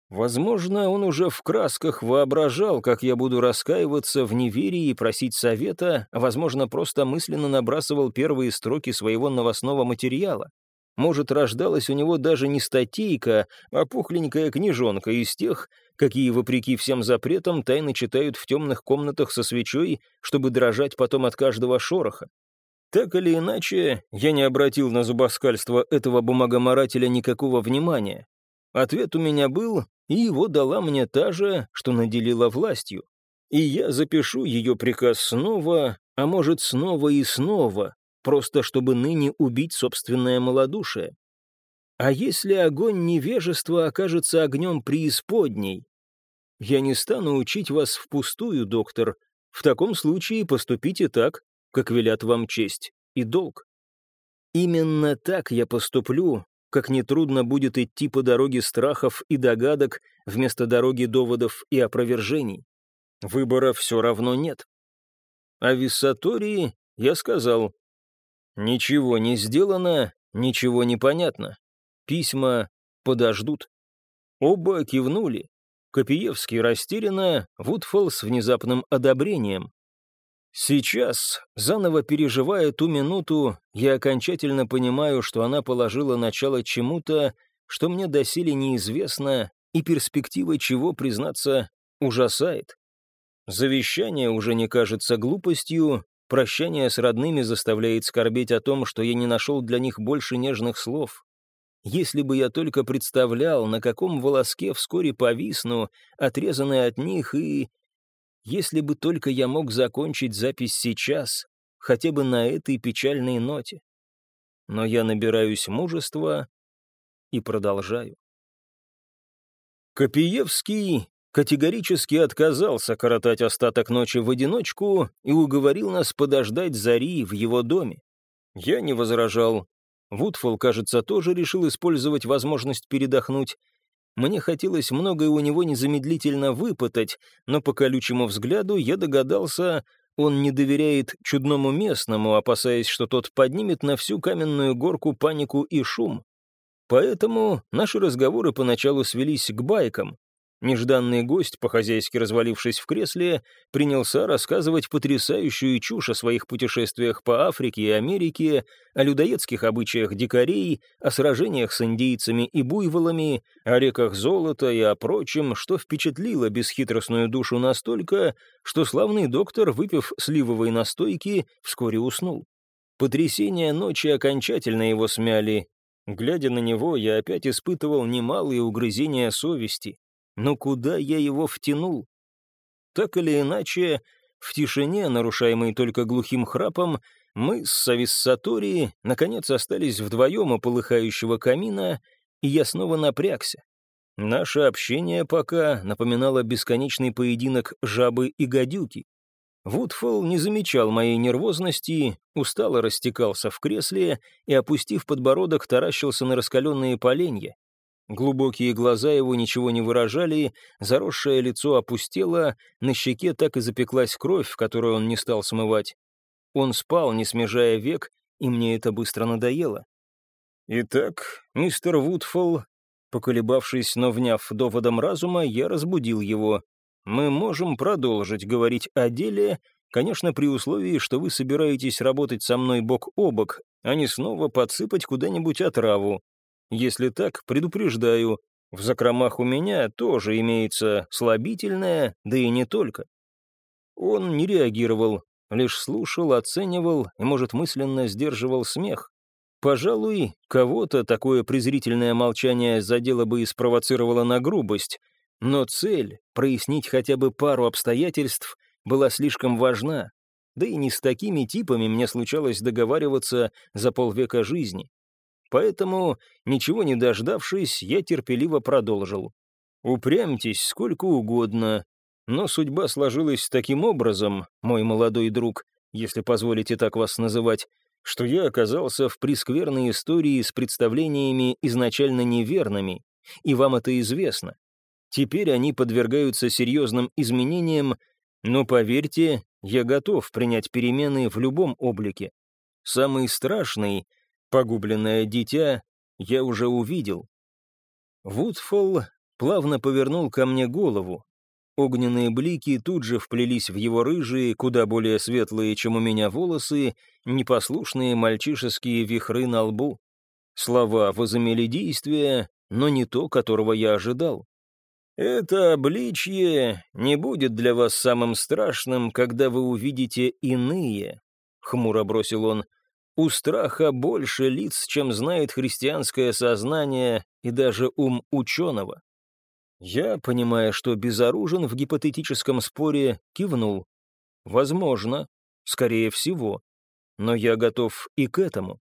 Возможно, он уже в красках воображал, как я буду раскаиваться в неверии и просить совета, а, возможно, просто мысленно набрасывал первые строки своего новостного материала. Может, рождалась у него даже не статейка, а пухленькая книжонка из тех, какие, вопреки всем запретам, тайно читают в темных комнатах со свечой, чтобы дрожать потом от каждого шороха. Так или иначе, я не обратил на зубоскальство этого бумагоморателя никакого внимания. Ответ у меня был, и его дала мне та же, что наделила властью. И я запишу ее приказ снова, А может, снова и снова, просто чтобы ныне убить собственное малодушие? А если огонь невежества окажется огнем преисподней? Я не стану учить вас впустую, доктор. В таком случае поступите так, как велят вам честь и долг. Именно так я поступлю, как нетрудно будет идти по дороге страхов и догадок вместо дороги доводов и опровержений. Выбора все равно нет. О Виссатории я сказал, ничего не сделано, ничего не понятно. Письма подождут. Оба кивнули. Копиевский растерянно, Вудфолл с внезапным одобрением. Сейчас, заново переживая ту минуту, я окончательно понимаю, что она положила начало чему-то, что мне доселе неизвестно, и перспектива чего, признаться, ужасает. Завещание уже не кажется глупостью, прощание с родными заставляет скорбеть о том, что я не нашел для них больше нежных слов. Если бы я только представлял, на каком волоске вскоре повисну, отрезанный от них, и... Если бы только я мог закончить запись сейчас, хотя бы на этой печальной ноте. Но я набираюсь мужества и продолжаю. Копиевский категорически отказался коротать остаток ночи в одиночку и уговорил нас подождать зари в его доме. Я не возражал, Вудфол, кажется, тоже решил использовать возможность передохнуть. Мне хотелось многое у него незамедлительно выпытать, но по колючему взгляду я догадался, он не доверяет чудному местному, опасаясь, что тот поднимет на всю каменную горку панику и шум. Поэтому наши разговоры поначалу свелись к байкам. Нежданный гость, по-хозяйски развалившись в кресле, принялся рассказывать потрясающую чушь о своих путешествиях по Африке и Америке, о людоедских обычаях дикарей, о сражениях с индейцами и буйволами, о реках золота и о прочем, что впечатлило бесхитростную душу настолько, что славный доктор, выпив сливовой настойки, вскоре уснул. Потрясения ночи окончательно его смяли. Глядя на него, я опять испытывал немалые угрызения совести. Но куда я его втянул? Так или иначе, в тишине, нарушаемой только глухим храпом, мы с Сависсатори наконец остались вдвоем у полыхающего камина, и я снова напрягся. Наше общение пока напоминало бесконечный поединок жабы и гадюки. Вудфолл не замечал моей нервозности, устало растекался в кресле и, опустив подбородок, таращился на раскаленные поленья. Глубокие глаза его ничего не выражали, заросшее лицо опустело, на щеке так и запеклась кровь, которую он не стал смывать. Он спал, не смежая век, и мне это быстро надоело. «Итак, мистер Вудфолл, поколебавшись, но вняв доводом разума, я разбудил его. Мы можем продолжить говорить о деле, конечно, при условии, что вы собираетесь работать со мной бок о бок, а не снова подсыпать куда-нибудь отраву. Если так, предупреждаю, в закромах у меня тоже имеется слабительное, да и не только. Он не реагировал, лишь слушал, оценивал и, может, мысленно сдерживал смех. Пожалуй, кого-то такое презрительное молчание задело бы и спровоцировало на грубость, но цель — прояснить хотя бы пару обстоятельств — была слишком важна, да и не с такими типами мне случалось договариваться за полвека жизни. Поэтому, ничего не дождавшись, я терпеливо продолжил. «Упрямьтесь сколько угодно, но судьба сложилась таким образом, мой молодой друг, если позволите так вас называть, что я оказался в прескверной истории с представлениями изначально неверными, и вам это известно. Теперь они подвергаются серьезным изменениям, но поверьте, я готов принять перемены в любом облике. Самый страшный Погубленное дитя я уже увидел. Вудфолл плавно повернул ко мне голову. Огненные блики тут же вплелись в его рыжие, куда более светлые, чем у меня волосы, непослушные мальчишеские вихры на лбу. Слова возымели действие, но не то, которого я ожидал. «Это обличье не будет для вас самым страшным, когда вы увидите иные», — хмуро бросил он. У страха больше лиц, чем знает христианское сознание и даже ум ученого. Я, понимая, что безоружен в гипотетическом споре, кивнул. Возможно. Скорее всего. Но я готов и к этому.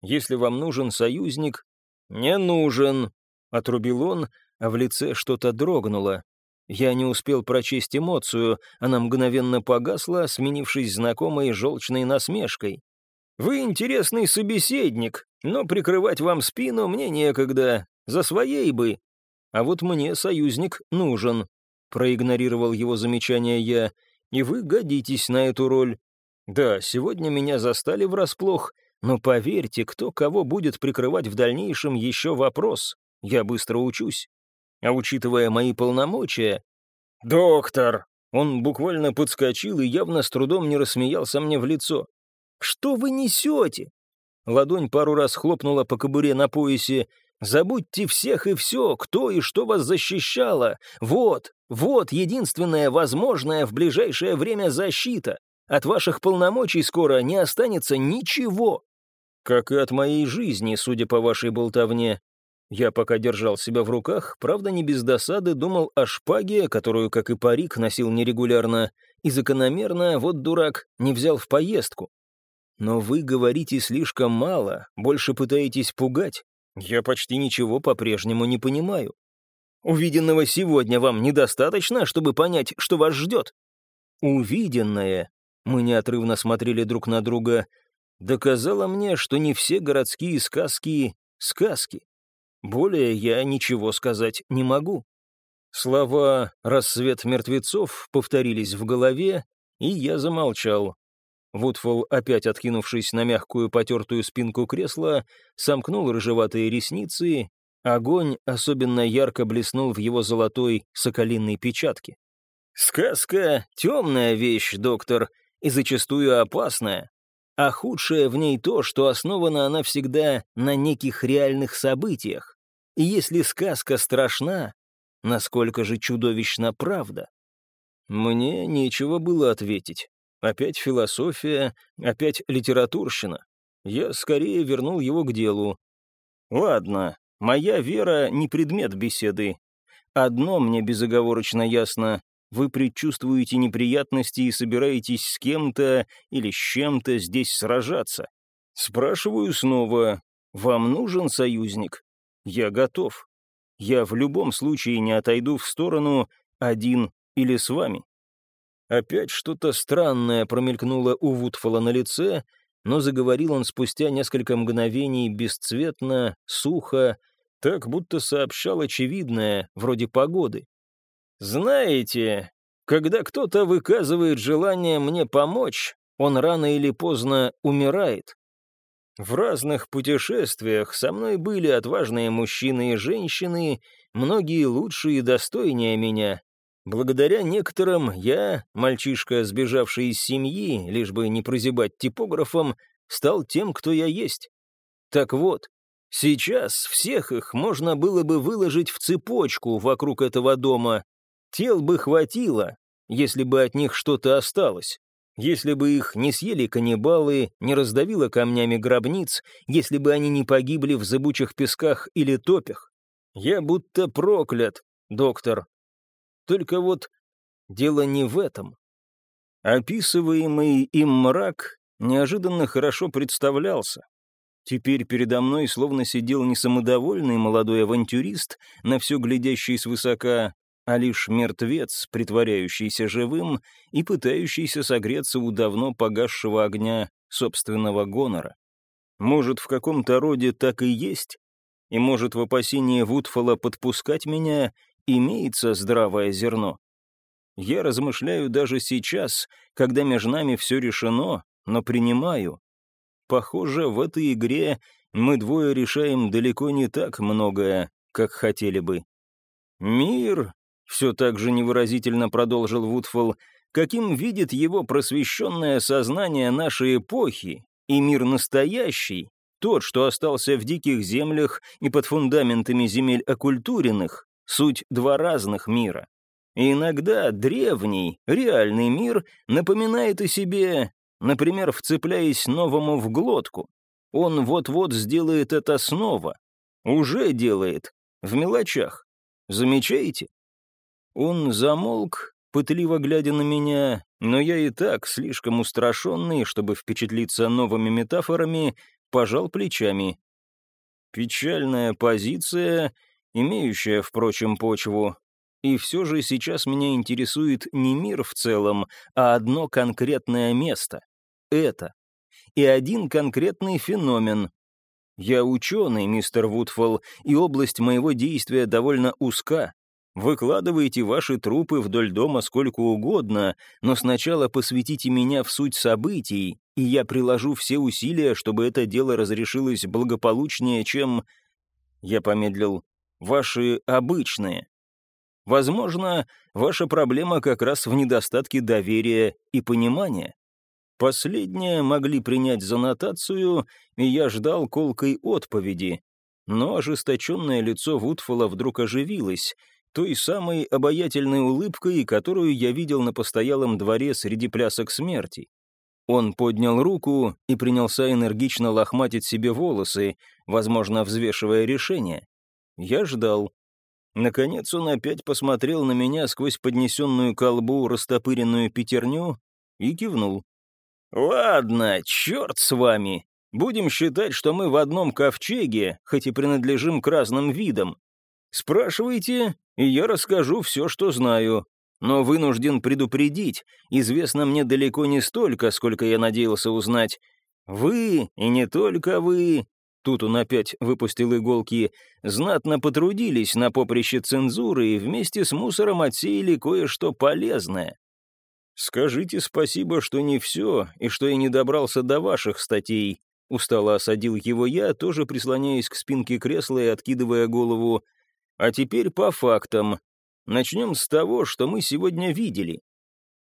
Если вам нужен союзник... Не нужен, отрубил он, а в лице что-то дрогнуло. Я не успел прочесть эмоцию, она мгновенно погасла, сменившись знакомой желчной насмешкой. «Вы интересный собеседник, но прикрывать вам спину мне некогда, за своей бы. А вот мне союзник нужен», — проигнорировал его замечание я, «и вы годитесь на эту роль. Да, сегодня меня застали врасплох, но поверьте, кто кого будет прикрывать в дальнейшем, еще вопрос. Я быстро учусь. А учитывая мои полномочия... «Доктор!» Он буквально подскочил и явно с трудом не рассмеялся мне в лицо. «Что вы несете?» Ладонь пару раз хлопнула по кобуре на поясе. «Забудьте всех и все, кто и что вас защищало. Вот, вот единственная возможная в ближайшее время защита. От ваших полномочий скоро не останется ничего». «Как и от моей жизни, судя по вашей болтовне», я пока держал себя в руках, правда не без досады думал о шпаге, которую, как и парик, носил нерегулярно, и закономерно, вот дурак, не взял в поездку. Но вы говорите слишком мало, больше пытаетесь пугать. Я почти ничего по-прежнему не понимаю. Увиденного сегодня вам недостаточно, чтобы понять, что вас ждет? Увиденное, мы неотрывно смотрели друг на друга, доказало мне, что не все городские сказки — сказки. Более я ничего сказать не могу. Слова «рассвет мертвецов» повторились в голове, и я замолчал. Вудфол, опять откинувшись на мягкую потертую спинку кресла, сомкнул рыжеватые ресницы, огонь особенно ярко блеснул в его золотой соколиной печатке. «Сказка — темная вещь, доктор, и зачастую опасная. А худшее в ней то, что основана она всегда на неких реальных событиях. И если сказка страшна, насколько же чудовищна правда? Мне нечего было ответить. Опять философия, опять литературщина. Я скорее вернул его к делу. Ладно, моя вера не предмет беседы. Одно мне безоговорочно ясно. Вы предчувствуете неприятности и собираетесь с кем-то или с чем-то здесь сражаться. Спрашиваю снова, вам нужен союзник? Я готов. Я в любом случае не отойду в сторону один или с вами. Опять что-то странное промелькнуло у Вудфола на лице, но заговорил он спустя несколько мгновений бесцветно, сухо, так будто сообщал очевидное, вроде погоды. «Знаете, когда кто-то выказывает желание мне помочь, он рано или поздно умирает. В разных путешествиях со мной были отважные мужчины и женщины, многие лучшие и достойнее меня. Благодаря некоторым я, мальчишка, сбежавший из семьи, лишь бы не прозябать типографом, стал тем, кто я есть. Так вот, сейчас всех их можно было бы выложить в цепочку вокруг этого дома. Тел бы хватило, если бы от них что-то осталось. Если бы их не съели каннибалы, не раздавило камнями гробниц, если бы они не погибли в зыбучих песках или топях. Я будто проклят, доктор. Только вот дело не в этом. Описываемый им мрак неожиданно хорошо представлялся. Теперь передо мной словно сидел не самодовольный молодой авантюрист, на все глядящий свысока, а лишь мертвец, притворяющийся живым и пытающийся согреться у давно погасшего огня собственного гонора. Может, в каком-то роде так и есть? И может, в опасении Вудфола подпускать меня имеется здравое зерно? Я размышляю даже сейчас, когда между нами все решено, но принимаю. Похоже, в этой игре мы двое решаем далеко не так многое, как хотели бы. Мир все так же невыразительно продолжил Вудфолл, каким видит его просвещенное сознание нашей эпохи и мир настоящий, тот, что остался в диких землях и под фундаментами земель оккультуренных, суть два разных мира. И иногда древний, реальный мир напоминает о себе, например, вцепляясь новому в глотку. Он вот-вот сделает это снова. Уже делает. В мелочах. Замечаете? Он замолк, пытливо глядя на меня, но я и так, слишком устрашенный, чтобы впечатлиться новыми метафорами, пожал плечами. Печальная позиция, имеющая, впрочем, почву. И все же сейчас меня интересует не мир в целом, а одно конкретное место. Это. И один конкретный феномен. Я ученый, мистер Вудфолл, и область моего действия довольно узка. Выкладывайте ваши трупы вдоль дома сколько угодно, но сначала посвятите меня в суть событий, и я приложу все усилия, чтобы это дело разрешилось благополучнее, чем...» Я помедлил. «Ваши обычные. Возможно, ваша проблема как раз в недостатке доверия и понимания. Последнее могли принять за нотацию, и я ждал колкой отповеди. Но ожесточенное лицо Вудфола вдруг оживилось — той самой обаятельной улыбкой, которую я видел на постоялом дворе среди плясок смерти. Он поднял руку и принялся энергично лохматить себе волосы, возможно, взвешивая решение. Я ждал. Наконец он опять посмотрел на меня сквозь поднесенную колбу растопыренную пятерню и кивнул. «Ладно, черт с вами. Будем считать, что мы в одном ковчеге, хоть и принадлежим к разным видам. Спрашивайте, и я расскажу все, что знаю. Но вынужден предупредить, известно мне далеко не столько, сколько я надеялся узнать. Вы, и не только вы, тут он опять выпустил иголки, знатно потрудились на поприще цензуры и вместе с мусором отсеяли кое-что полезное. Скажите спасибо, что не все, и что я не добрался до ваших статей. Устало осадил его я, тоже прислоняясь к спинке кресла и откидывая голову. А теперь по фактам. Начнем с того, что мы сегодня видели.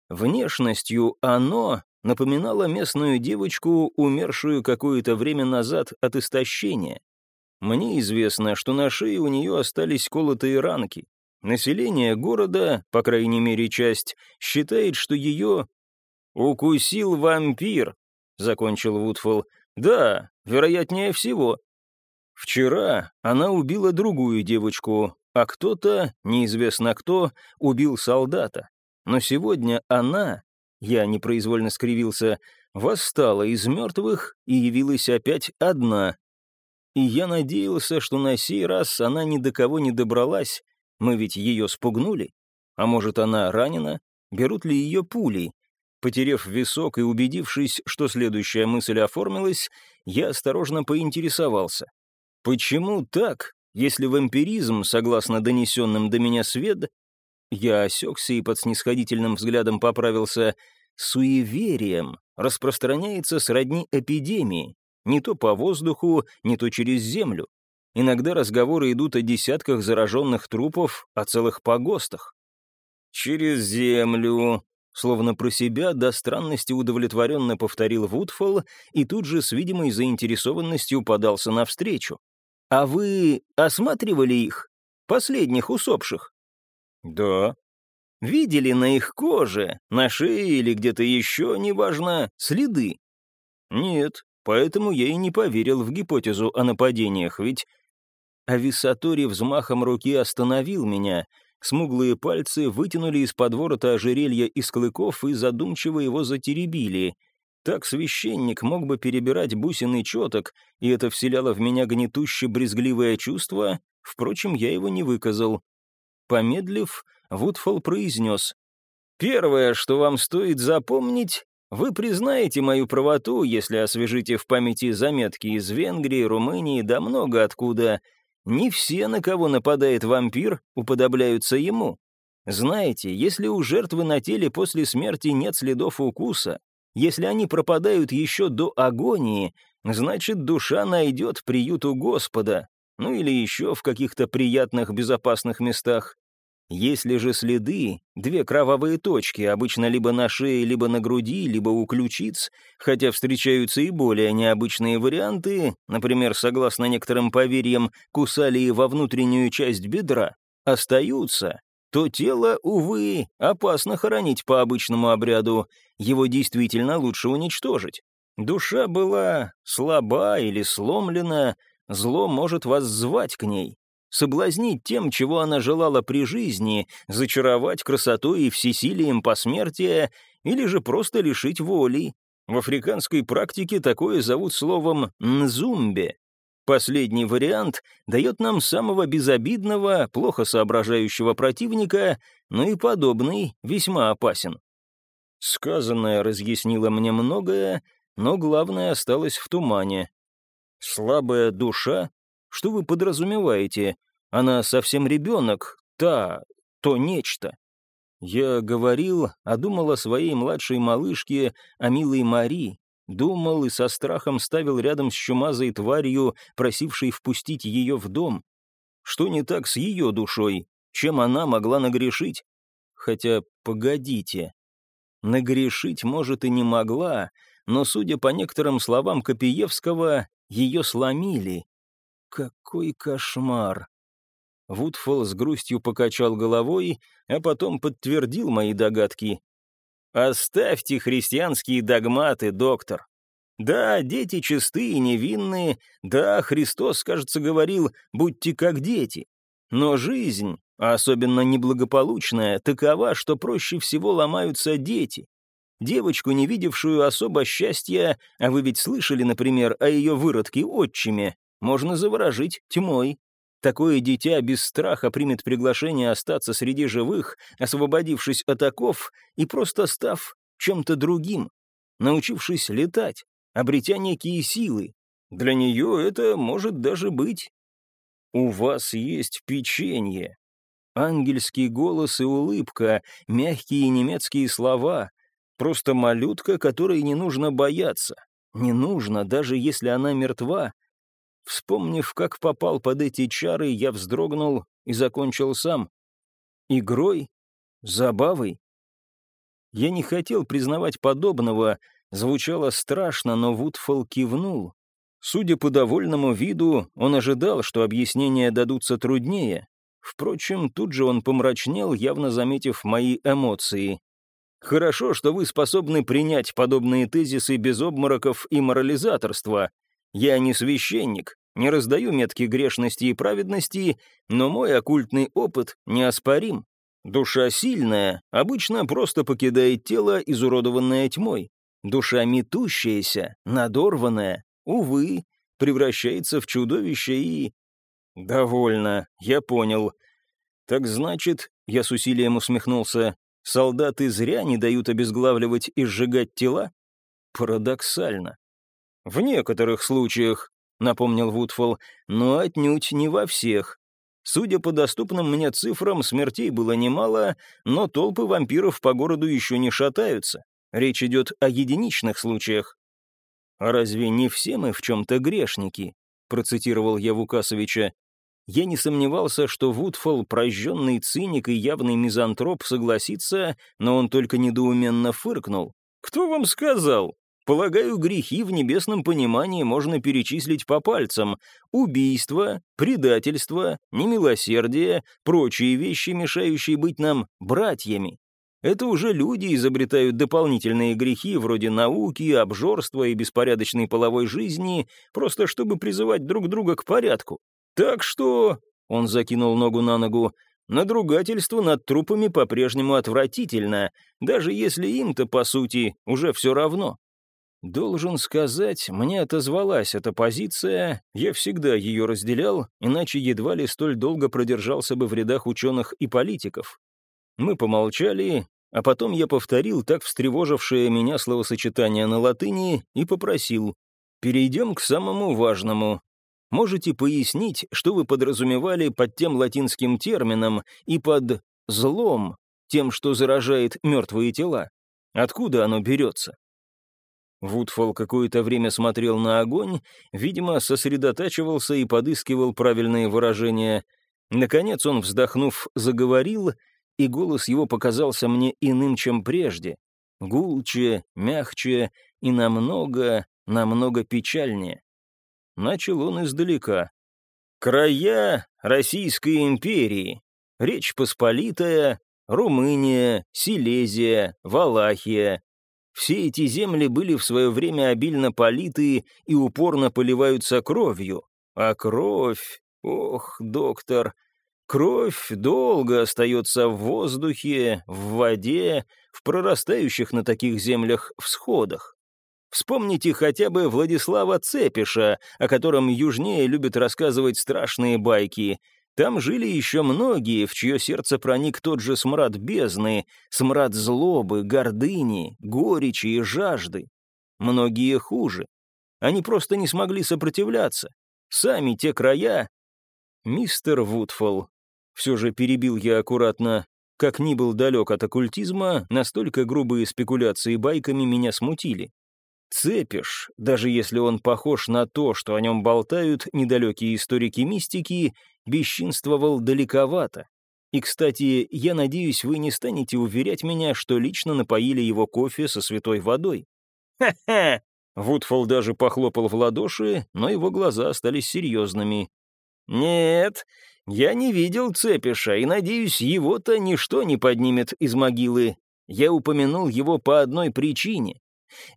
Внешностью оно напоминало местную девочку, умершую какое-то время назад от истощения. Мне известно, что на шее у нее остались колотые ранки. Население города, по крайней мере часть, считает, что ее «укусил вампир», — закончил Вудфолл. «Да, вероятнее всего. Вчера она убила другую девочку, а кто-то, неизвестно кто, убил солдата. Но сегодня она, я непроизвольно скривился, восстала из мертвых и явилась опять одна. И я надеялся, что на сей раз она ни до кого не добралась, мы ведь ее спугнули. А может, она ранена? Берут ли ее пули? Потерев висок и убедившись, что следующая мысль оформилась, я осторожно поинтересовался. Почему так, если вампиризм, согласно донесенным до меня свед, я осекся и под снисходительным взглядом поправился, суеверием распространяется сродни эпидемии, не то по воздуху, не то через землю. Иногда разговоры идут о десятках зараженных трупов, о целых погостах. «Через землю», словно про себя до странности удовлетворенно повторил Вудфолл и тут же с видимой заинтересованностью подался навстречу. «А вы осматривали их? Последних усопших?» «Да». «Видели на их коже, на шее или где-то еще, неважно, следы?» «Нет, поэтому я и не поверил в гипотезу о нападениях, ведь...» Ависатори взмахом руки остановил меня. Смуглые пальцы вытянули из-под ворота ожерелья из клыков и задумчиво его затеребили — так священник мог бы перебирать бусины четок, и это вселяло в меня гнетуще брезгливое чувство, впрочем, я его не выказал. Помедлив, Вудфол произнес. «Первое, что вам стоит запомнить, вы признаете мою правоту, если освежите в памяти заметки из Венгрии, Румынии, да много откуда. Не все, на кого нападает вампир, уподобляются ему. Знаете, если у жертвы на теле после смерти нет следов укуса, если они пропадают еще до агонии, значит, душа найдет приют у Господа, ну или еще в каких-то приятных безопасных местах. Если же следы, две кровавые точки, обычно либо на шее, либо на груди, либо у ключиц, хотя встречаются и более необычные варианты, например, согласно некоторым поверьям, кусали и во внутреннюю часть бедра, остаются, то тело, увы, опасно хоронить по обычному обряду, его действительно лучше уничтожить. Душа была слаба или сломлена, зло может вас звать к ней. Соблазнить тем, чего она желала при жизни, зачаровать красотой и всесилием посмертия, или же просто лишить воли. В африканской практике такое зовут словом «нзумбе». Последний вариант дает нам самого безобидного, плохо соображающего противника, но и подобный весьма опасен. Сказанное разъяснило мне многое, но главное осталось в тумане. Слабая душа? Что вы подразумеваете? Она совсем ребенок, та, то нечто. Я говорил, а думал о своей младшей малышке, о милой Мари, думал и со страхом ставил рядом с чумазой тварью, просившей впустить ее в дом. Что не так с ее душой? Чем она могла нагрешить? Хотя, погодите. Нагрешить, может, и не могла, но, судя по некоторым словам Копиевского, ее сломили. Какой кошмар! Вудфолл с грустью покачал головой, а потом подтвердил мои догадки. «Оставьте христианские догматы, доктор. Да, дети чистые и невинные, да, Христос, кажется, говорил, будьте как дети. Но жизнь, а особенно неблагополучная, такова, что проще всего ломаются дети. Девочку, не видевшую особо счастья, а вы ведь слышали, например, о ее выродке отчиме, можно заворожить тьмой. Такое дитя без страха примет приглашение остаться среди живых, освободившись от оков и просто став чем-то другим, научившись летать, обретя некие силы. Для нее это может даже быть. «У вас есть печенье». Ангельский голос и улыбка, мягкие немецкие слова. Просто малютка, которой не нужно бояться. Не нужно, даже если она мертва. Вспомнив, как попал под эти чары, я вздрогнул и закончил сам. Игрой? Забавой? Я не хотел признавать подобного, звучало страшно, но Вудфол кивнул. Судя по довольному виду, он ожидал, что объяснения дадутся труднее. Впрочем, тут же он помрачнел, явно заметив мои эмоции. «Хорошо, что вы способны принять подобные тезисы без обмороков и морализаторства. Я не священник, не раздаю метки грешности и праведности, но мой оккультный опыт неоспорим. Душа сильная обычно просто покидает тело, изуродованное тьмой. Душа метущаяся, надорванная, увы, превращается в чудовище и... «Довольно, я понял. Так значит, я с усилием усмехнулся, солдаты зря не дают обезглавливать и сжигать тела? Парадоксально. В некоторых случаях, напомнил Вудфолл, но отнюдь не во всех. Судя по доступным мне цифрам, смертей было немало, но толпы вампиров по городу еще не шатаются. Речь идет о единичных случаях. «А разве не все мы в чем-то грешники?» процитировал я Вукасовича. Я не сомневался, что Вудфолл, прожженный циник и явный мизантроп, согласится, но он только недоуменно фыркнул. «Кто вам сказал? Полагаю, грехи в небесном понимании можно перечислить по пальцам. Убийство, предательство, немилосердие, прочие вещи, мешающие быть нам братьями. Это уже люди изобретают дополнительные грехи вроде науки, обжорства и беспорядочной половой жизни, просто чтобы призывать друг друга к порядку. Так что, он закинул ногу на ногу, надругательство над трупами по-прежнему отвратительно, даже если им-то, по сути, уже все равно. Должен сказать, мне отозвалась эта позиция, я всегда ее разделял, иначе едва ли столь долго продержался бы в рядах ученых и политиков. Мы помолчали, а потом я повторил так встревожившее меня словосочетание на латыни и попросил «Перейдем к самому важному. Можете пояснить, что вы подразумевали под тем латинским термином и под «злом», тем, что заражает мертвые тела? Откуда оно берется?» Вудфол какое-то время смотрел на огонь, видимо, сосредотачивался и подыскивал правильные выражения. Наконец он, вздохнув, заговорил, и голос его показался мне иным, чем прежде. Гулче, мягче и намного, намного печальнее. Начал он издалека. «Края Российской империи. Речь Посполитая, Румыния, Силезия, Валахия, все эти земли были в свое время обильно политые и упорно поливаются кровью. А кровь... Ох, доктор, кровь долго остается в воздухе, в воде, в прорастающих на таких землях всходах. Вспомните хотя бы Владислава Цепиша, о котором южнее любят рассказывать страшные байки. Там жили еще многие, в чье сердце проник тот же смрад бездны, смрад злобы, гордыни, горечи и жажды. Многие хуже. Они просто не смогли сопротивляться. Сами те края... Мистер Вудфолл. Все же перебил я аккуратно. Как ни был далек от оккультизма, настолько грубые спекуляции байками меня смутили. Цепиш, даже если он похож на то, что о нем болтают недалекие историки мистики, бесчинствовал далековато. И, кстати, я надеюсь, вы не станете уверять меня, что лично напоили его кофе со святой водой. «Ха-ха!» Вудфол даже похлопал в ладоши, но его глаза остались серьезными. «Нет, я не видел Цепиша, и, надеюсь, его-то ничто не поднимет из могилы. Я упомянул его по одной причине.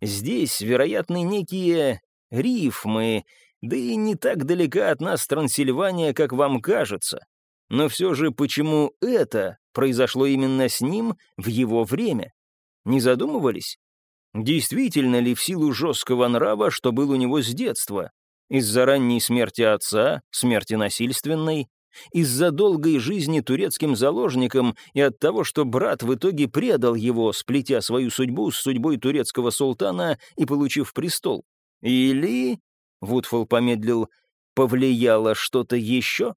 Здесь, вероятны некие рифмы, да и не так далека от нас Трансильвания, как вам кажется. Но все же почему это произошло именно с ним в его время? Не задумывались? Действительно ли в силу жесткого нрава, что был у него с детства? Из-за ранней смерти отца, смерти насильственной, из-за долгой жизни турецким заложником и от того, что брат в итоге предал его, сплетя свою судьбу с судьбой турецкого султана и получив престол. Или, Вудфол помедлил, повлияло что-то еще?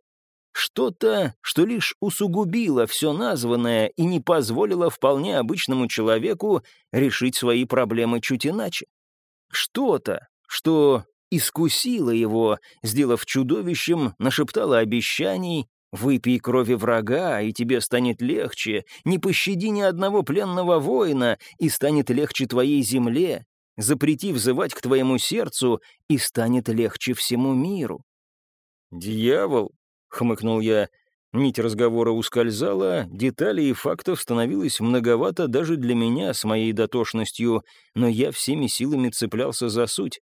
Что-то, что лишь усугубило все названное и не позволило вполне обычному человеку решить свои проблемы чуть иначе. Что-то, что искусила его, сделав чудовищем, нашептала обещаний, «Выпей крови врага, и тебе станет легче, не пощади ни одного пленного воина, и станет легче твоей земле, запрети взывать к твоему сердцу, и станет легче всему миру». «Дьявол!» — хмыкнул я. Нить разговора ускользала, деталей и фактов становилось многовато даже для меня с моей дотошностью, но я всеми силами цеплялся за суть.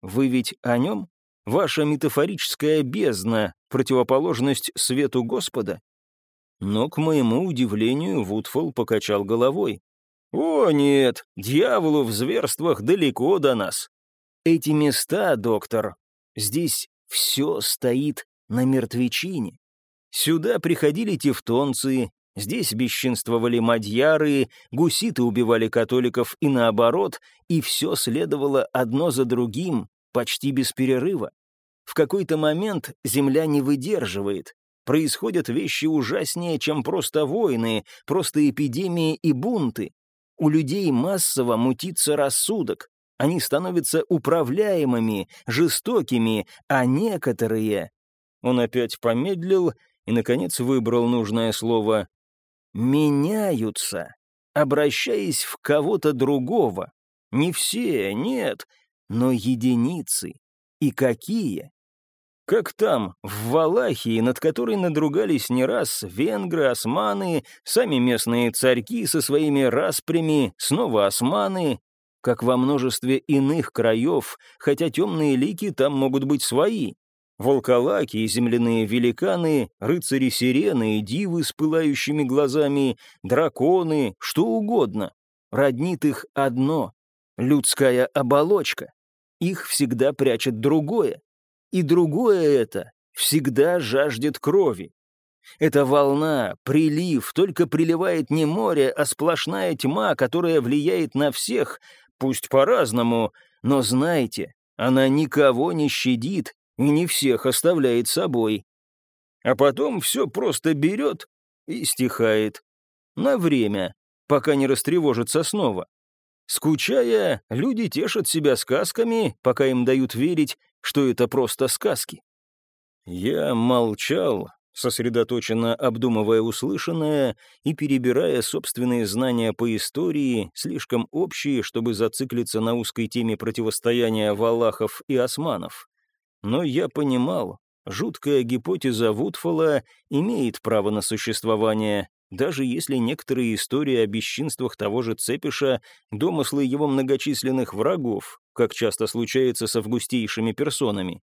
Вы ведь о нем? Ваша метафорическая бездна, противоположность свету Господа? Но, к моему удивлению, Вудфол покачал головой. «О, нет, дьяволу в зверствах далеко до нас. Эти места, доктор, здесь все стоит на мертвечине. Сюда приходили тевтонцы, здесь бесчинствовали мадьяры, гуситы убивали католиков и наоборот, и все следовало одно за другим, почти без перерыва. В какой-то момент Земля не выдерживает. Происходят вещи ужаснее, чем просто войны, просто эпидемии и бунты. У людей массово мутится рассудок. Они становятся управляемыми, жестокими, а некоторые... Он опять помедлил и, наконец, выбрал нужное слово. «Меняются, обращаясь в кого-то другого. Не все, нет, но единицы. И какие? Как там, в Валахии, над которой надругались не раз венгры, османы, сами местные царьки со своими распрями, снова османы, как во множестве иных краев, хотя темные лики там могут быть свои. Волколаки и земляные великаны, рыцари-сирены и дивы с пылающими глазами, драконы, что угодно. Роднит их одно — людская оболочка их всегда прячет другое. И другое это всегда жаждет крови. Эта волна, прилив, только приливает не море, а сплошная тьма, которая влияет на всех, пусть по-разному, но знайте, она никого не щадит и не всех оставляет собой. А потом все просто берет и стихает. На время, пока не растревожится снова. Скучая, люди тешат себя сказками, пока им дают верить, что это просто сказки. Я молчал, сосредоточенно обдумывая услышанное и перебирая собственные знания по истории, слишком общие, чтобы зациклиться на узкой теме противостояния валахов и османов. Но я понимал, жуткая гипотеза Вудфола имеет право на существование, даже если некоторые истории о бесчинствах того же Цепиша — домыслы его многочисленных врагов, как часто случается с августейшими персонами.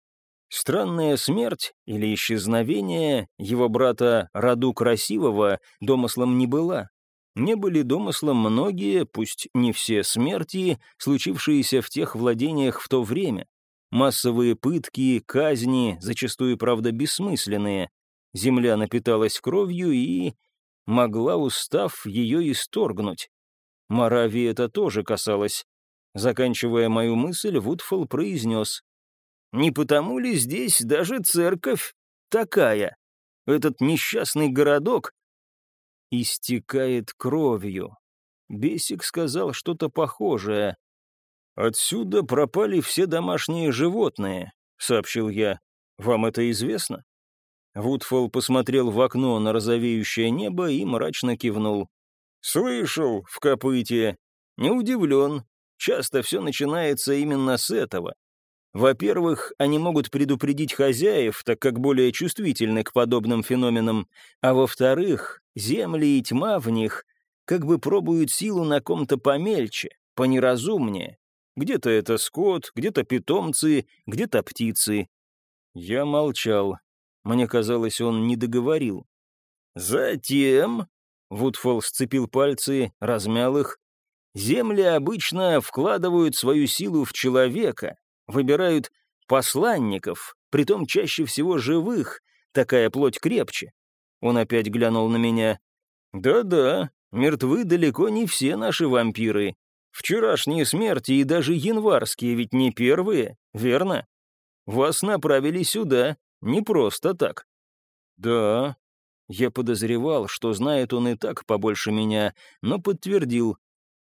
Странная смерть или исчезновение его брата Раду Красивого домыслом не была. Не были домыслом многие, пусть не все смерти, случившиеся в тех владениях в то время. Массовые пытки, казни, зачастую, правда, бессмысленные. Земля напиталась кровью и... могла, устав, ее исторгнуть. Моравии это тоже касалось. Заканчивая мою мысль, Вудфол произнес. Не потому ли здесь даже церковь такая? Этот несчастный городок истекает кровью. Бесик сказал что-то похожее. «Отсюда пропали все домашние животные», — сообщил я. «Вам это известно?» Вудфол посмотрел в окно на розовеющее небо и мрачно кивнул. «Слышал, в копыте. Не удивлен. Часто все начинается именно с этого. Во-первых, они могут предупредить хозяев, так как более чувствительны к подобным феноменам, а во-вторых, земли и тьма в них как бы пробуют силу на ком-то помельче, понеразумнее. Где-то это скот, где-то питомцы, где-то птицы. Я молчал. Мне казалось, он не договорил. Затем... Вудфол сцепил пальцы, размял их. Земли обычно вкладывают свою силу в человека, выбирают посланников, притом чаще всего живых, такая плоть крепче. Он опять глянул на меня. «Да-да, мертвы далеко не все наши вампиры. Вчерашние смерти и даже январские ведь не первые, верно? Вас направили сюда, не просто так». «Да». Я подозревал, что знает он и так побольше меня, но подтвердил.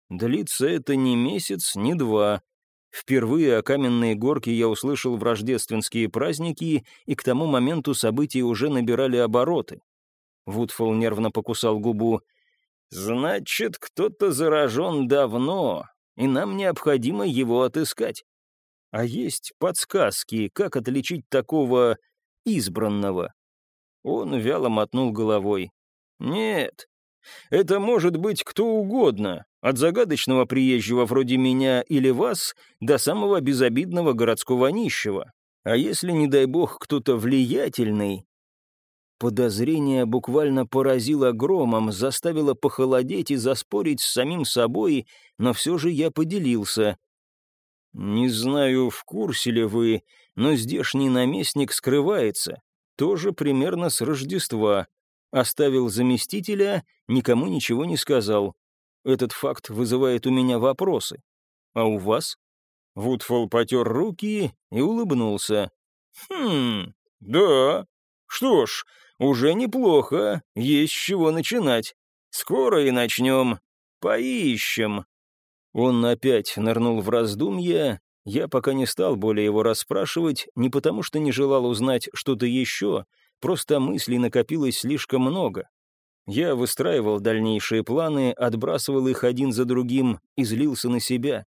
Длится это не месяц, не два, Впервые о каменные горки я услышал в рождественские праздники, и к тому моменту события уже набирали обороты. Вудфол нервно покусал губу. «Значит, кто-то заражен давно, и нам необходимо его отыскать. А есть подсказки, как отличить такого избранного?» Он вяло мотнул головой. «Нет, это может быть кто угодно, от загадочного приезжего вроде меня или вас до самого безобидного городского нищего. А если, не дай бог, кто-то влиятельный... Подозрение буквально поразило громом, заставило похолодеть и заспорить с самим собой, но все же я поделился. «Не знаю, в курсе ли вы, но здешний наместник скрывается. Тоже примерно с Рождества. Оставил заместителя, никому ничего не сказал. Этот факт вызывает у меня вопросы. А у вас? Вудфол потер руки и улыбнулся. Хм, да. Что ж, уже неплохо, есть с чего начинать. Скоро и начнем. Поищем. Он опять нырнул в раздумья. Я пока не стал более его расспрашивать, не потому что не желал узнать что-то еще, Просто мыслей накопилось слишком много. Я выстраивал дальнейшие планы, отбрасывал их один за другим и злился на себя.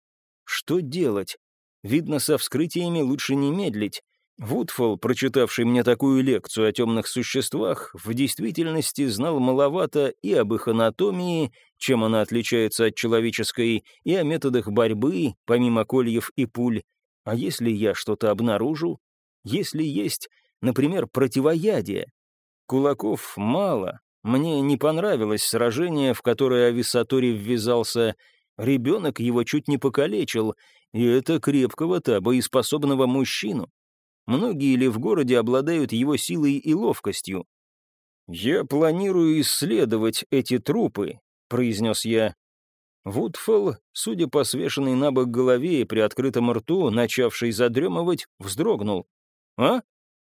Что делать? Видно, со вскрытиями лучше не медлить. Вудфол, прочитавший мне такую лекцию о темных существах, в действительности знал маловато и об их анатомии, чем она отличается от человеческой, и о методах борьбы, помимо кольев и пуль. А если я что-то обнаружу? Если есть Например, противоядие. Кулаков мало. Мне не понравилось сражение, в которое Ависсатори ввязался. Ребенок его чуть не покалечил, и это крепкого-то, боеспособного мужчину. Многие ли в городе обладают его силой и ловкостью? «Я планирую исследовать эти трупы», — произнес я. Вудфелл, судя по свешенной на бок голове и при открытом рту, начавший задремывать, вздрогнул. «А?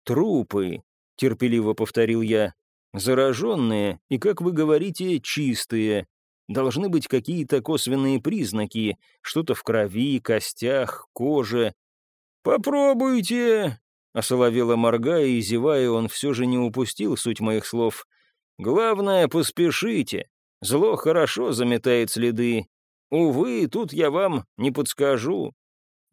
«Трупы», — терпеливо повторил я, — «зараженные и, как вы говорите, чистые. Должны быть какие-то косвенные признаки, что-то в крови, костях, коже». «Попробуйте», — осоловело моргая и зевая, он все же не упустил суть моих слов. «Главное, поспешите. Зло хорошо заметает следы. Увы, тут я вам не подскажу».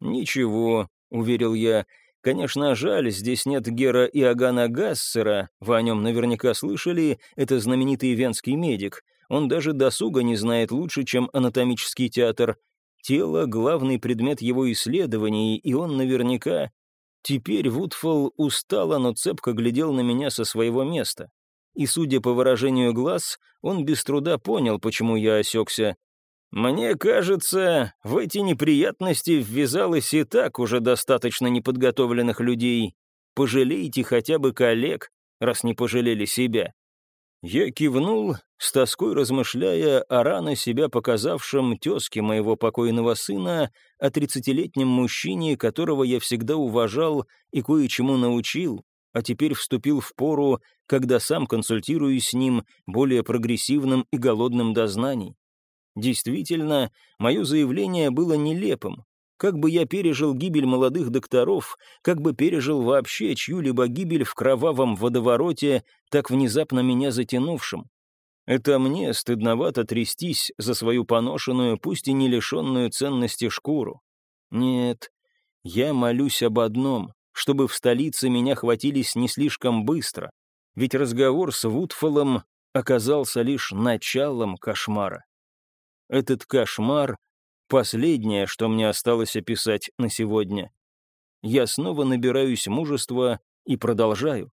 «Ничего», — уверил я, Конечно, жаль, здесь нет Гера Иоганна Гассера, вы о нем наверняка слышали, это знаменитый венский медик. Он даже досуга не знает лучше, чем анатомический театр. Тело — главный предмет его исследований, и он наверняка... Теперь Вудфолл устало, но цепко глядел на меня со своего места. И, судя по выражению глаз, он без труда понял, почему я осекся. «Мне кажется, в эти неприятности ввязалось и так уже достаточно неподготовленных людей. Пожалейте хотя бы коллег, раз не пожалели себя». Я кивнул, с тоской размышляя о рано себя показавшем тезке моего покойного сына, о тридцатилетнем мужчине, которого я всегда уважал и кое-чему научил, а теперь вступил в пору, когда сам консультируюсь с ним, более прогрессивным и голодным до знаний. Действительно, мое заявление было нелепым, как бы я пережил гибель молодых докторов, как бы пережил вообще чью-либо гибель в кровавом водовороте, так внезапно меня затянувшим. Это мне стыдновато трястись за свою поношенную, пусть и не лишенную ценности шкуру. Нет, я молюсь об одном, чтобы в столице меня хватились не слишком быстро, ведь разговор с Вудфолом оказался лишь началом кошмара. Этот кошмар Последнее, что мне осталось описать на сегодня. Я снова набираюсь мужества и продолжаю.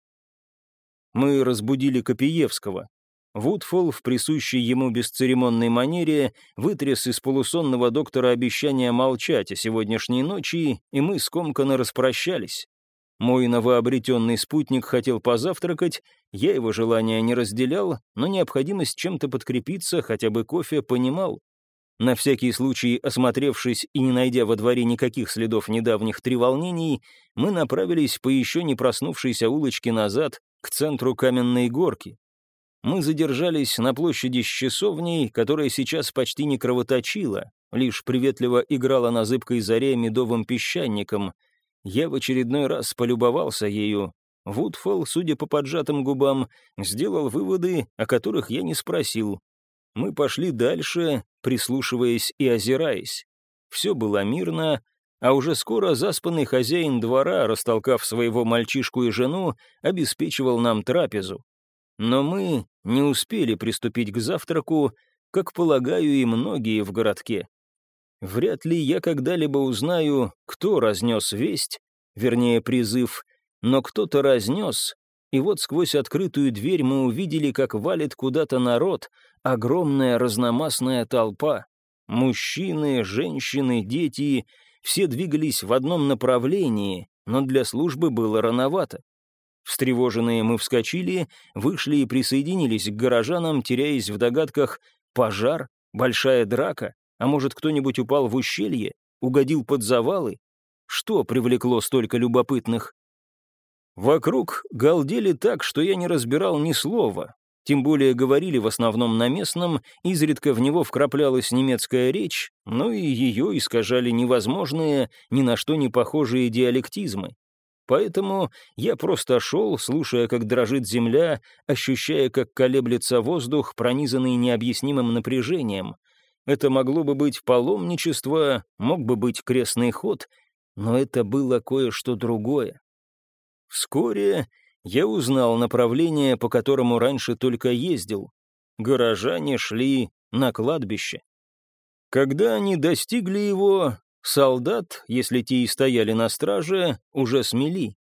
Мы разбудили Копиевского. Вудфол в присущей ему бесцеремонной манере вытряс из полусонного доктора обещание молчать о сегодняшней ночи, и мы скомканно распрощались. Мой новообретенный спутник хотел позавтракать, я его желание не разделял, но необходимость чем-то подкрепиться, хотя бы кофе, понимал. На всякий случай, осмотревшись и не найдя во дворе никаких следов недавних треволнений, мы направились по еще не проснувшейся улочке назад, к центру каменной горки. Мы задержались на площади с часовней, которая сейчас почти не кровоточила, лишь приветливо играла на зыбкой заре медовым песчаником. Я в очередной раз полюбовался ею. Вудфолл, судя по поджатым губам, сделал выводы, о которых я не спросил, мы пошли дальше, прислушиваясь и озираясь. Все было мирно, а уже скоро заспанный хозяин двора, растолкав своего мальчишку и жену, обеспечивал нам трапезу. Но мы не успели приступить к завтраку, как, полагаю, и многие в городке. Вряд ли я когда-либо узнаю, кто разнес весть, вернее, призыв, но кто-то разнес, и вот сквозь открытую дверь мы увидели, как валит куда-то народ, огромная разномастная толпа. Мужчины, женщины, дети — все двигались в одном направлении, но для службы было рановато. Встревоженные мы вскочили, вышли и присоединились к горожанам, теряясь в догадках «пожар», «большая драка», а может, кто-нибудь упал в ущелье, угодил под завалы? Что привлекло столько любопытных? Вокруг галдели так, что я не разбирал ни слова. Тем более говорили в основном на местном, изредка в него вкраплялась немецкая речь, но и ее искажали невозможные, ни на что не похожие диалектизмы. Поэтому я просто шел, слушая, как дрожит земля, ощущая, как колеблется воздух, пронизанный необъяснимым напряжением. Это могло бы быть паломничество, мог бы быть крестный ход, но это было кое-что другое. Вскоре я узнал направление, по которому раньше только ездил. Горожане шли на кладбище. Когда они достигли его, солдат, если те и стояли на страже, уже смели.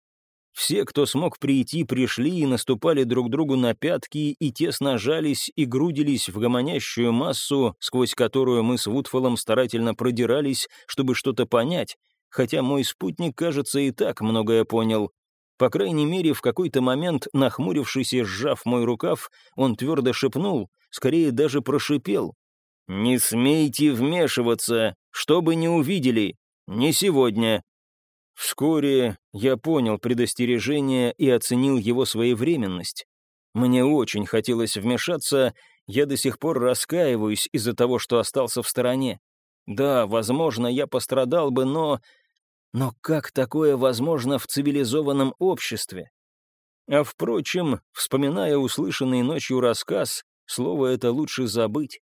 Все, кто смог прийти, пришли и наступали друг другу на пятки и тесно жались и грудились в гомонящую массу, сквозь которую мы с Вудфолом старательно продирались, чтобы что-то понять, хотя мой спутник, кажется, и так многое понял. По крайней мере, в какой-то момент, нахмурившись и сжав мой рукав, он твердо шепнул, скорее даже прошипел. «Не смейте вмешиваться, чтобы не увидели. Не сегодня». Вскоре я понял предостережение и оценил его своевременность. Мне очень хотелось вмешаться, я до сих пор раскаиваюсь из-за того, что остался в стороне. Да, возможно, я пострадал бы, но но как такое возможно в цивилизованном обществе? А впрочем, вспоминая услышанный ночью рассказ, слово это лучше забыть.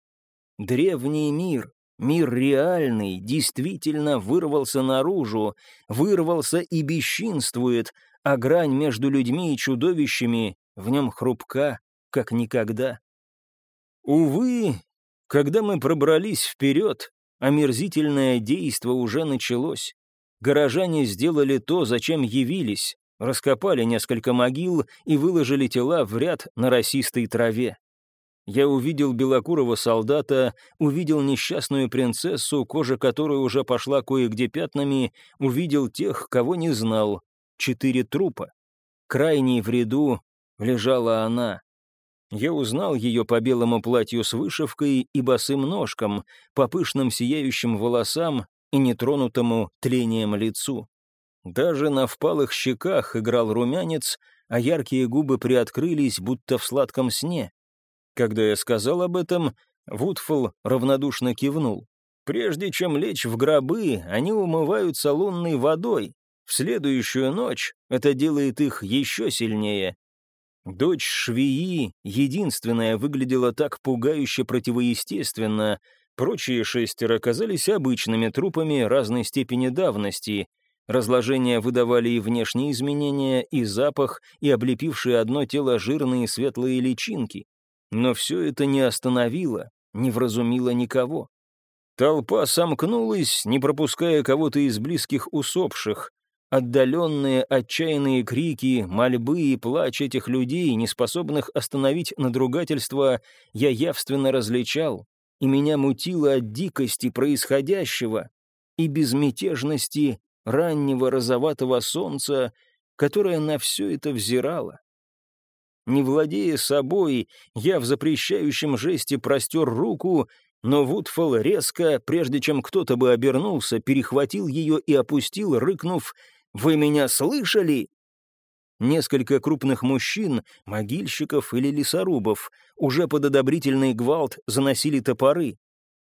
Древний мир, мир реальный, действительно вырвался наружу, вырвался и бесчинствует, а грань между людьми и чудовищами в нем хрупка, как никогда. Увы, когда мы пробрались вперед, омерзительное действо уже началось. Горожане сделали то, зачем явились, раскопали несколько могил и выложили тела в ряд на росистой траве. Я увидел белокурого солдата, увидел несчастную принцессу, кожа которой уже пошла кое-где пятнами, увидел тех, кого не знал. Четыре трупа. Крайней в ряду лежала она. Я узнал ее по белому платью с вышивкой и босым ножкам, по пышным сияющим волосам и нетронутому тлением лицу. Даже на впалых щеках играл румянец, а яркие губы приоткрылись, будто в сладком сне. Когда я сказал об этом, Вудфул равнодушно кивнул. Прежде чем лечь в гробы, они умываются лунной водой. В следующую ночь это делает их еще сильнее. Дочь швеи, единственная, выглядела так пугающе противоестественно. Прочие шестеро оказались обычными трупами разной степени давности. Разложения выдавали и внешние изменения, и запах, и облепившие одно тело жирные светлые личинки. Но все это не остановило, не вразумило никого. Толпа сомкнулась, не пропуская кого-то из близких усопших. Отдаленные отчаянные крики, мольбы и плач этих людей, не способных остановить надругательство, я явственно различал, и меня мутило от дикости происходящего и безмятежности раннего розоватого солнца, которое на все это взирало. Не владея собой, я в запрещающем жесте простер руку, но Вудфол резко, прежде чем кто-то бы обернулся, перехватил ее и опустил, рыкнув «Вы меня слышали?» Несколько крупных мужчин, могильщиков или лесорубов, уже под одобрительный гвалт заносили топоры.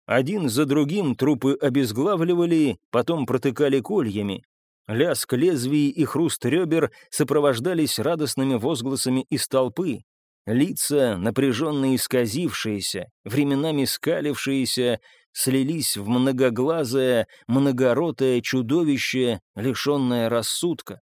Один за другим трупы обезглавливали, потом протыкали кольями. Лязг лезвий и хруст ребер сопровождались радостными возгласами из толпы. Лица, напряженно исказившиеся, временами скалившиеся, слились в многоглазое, многоротое чудовище, лишенное рассудка.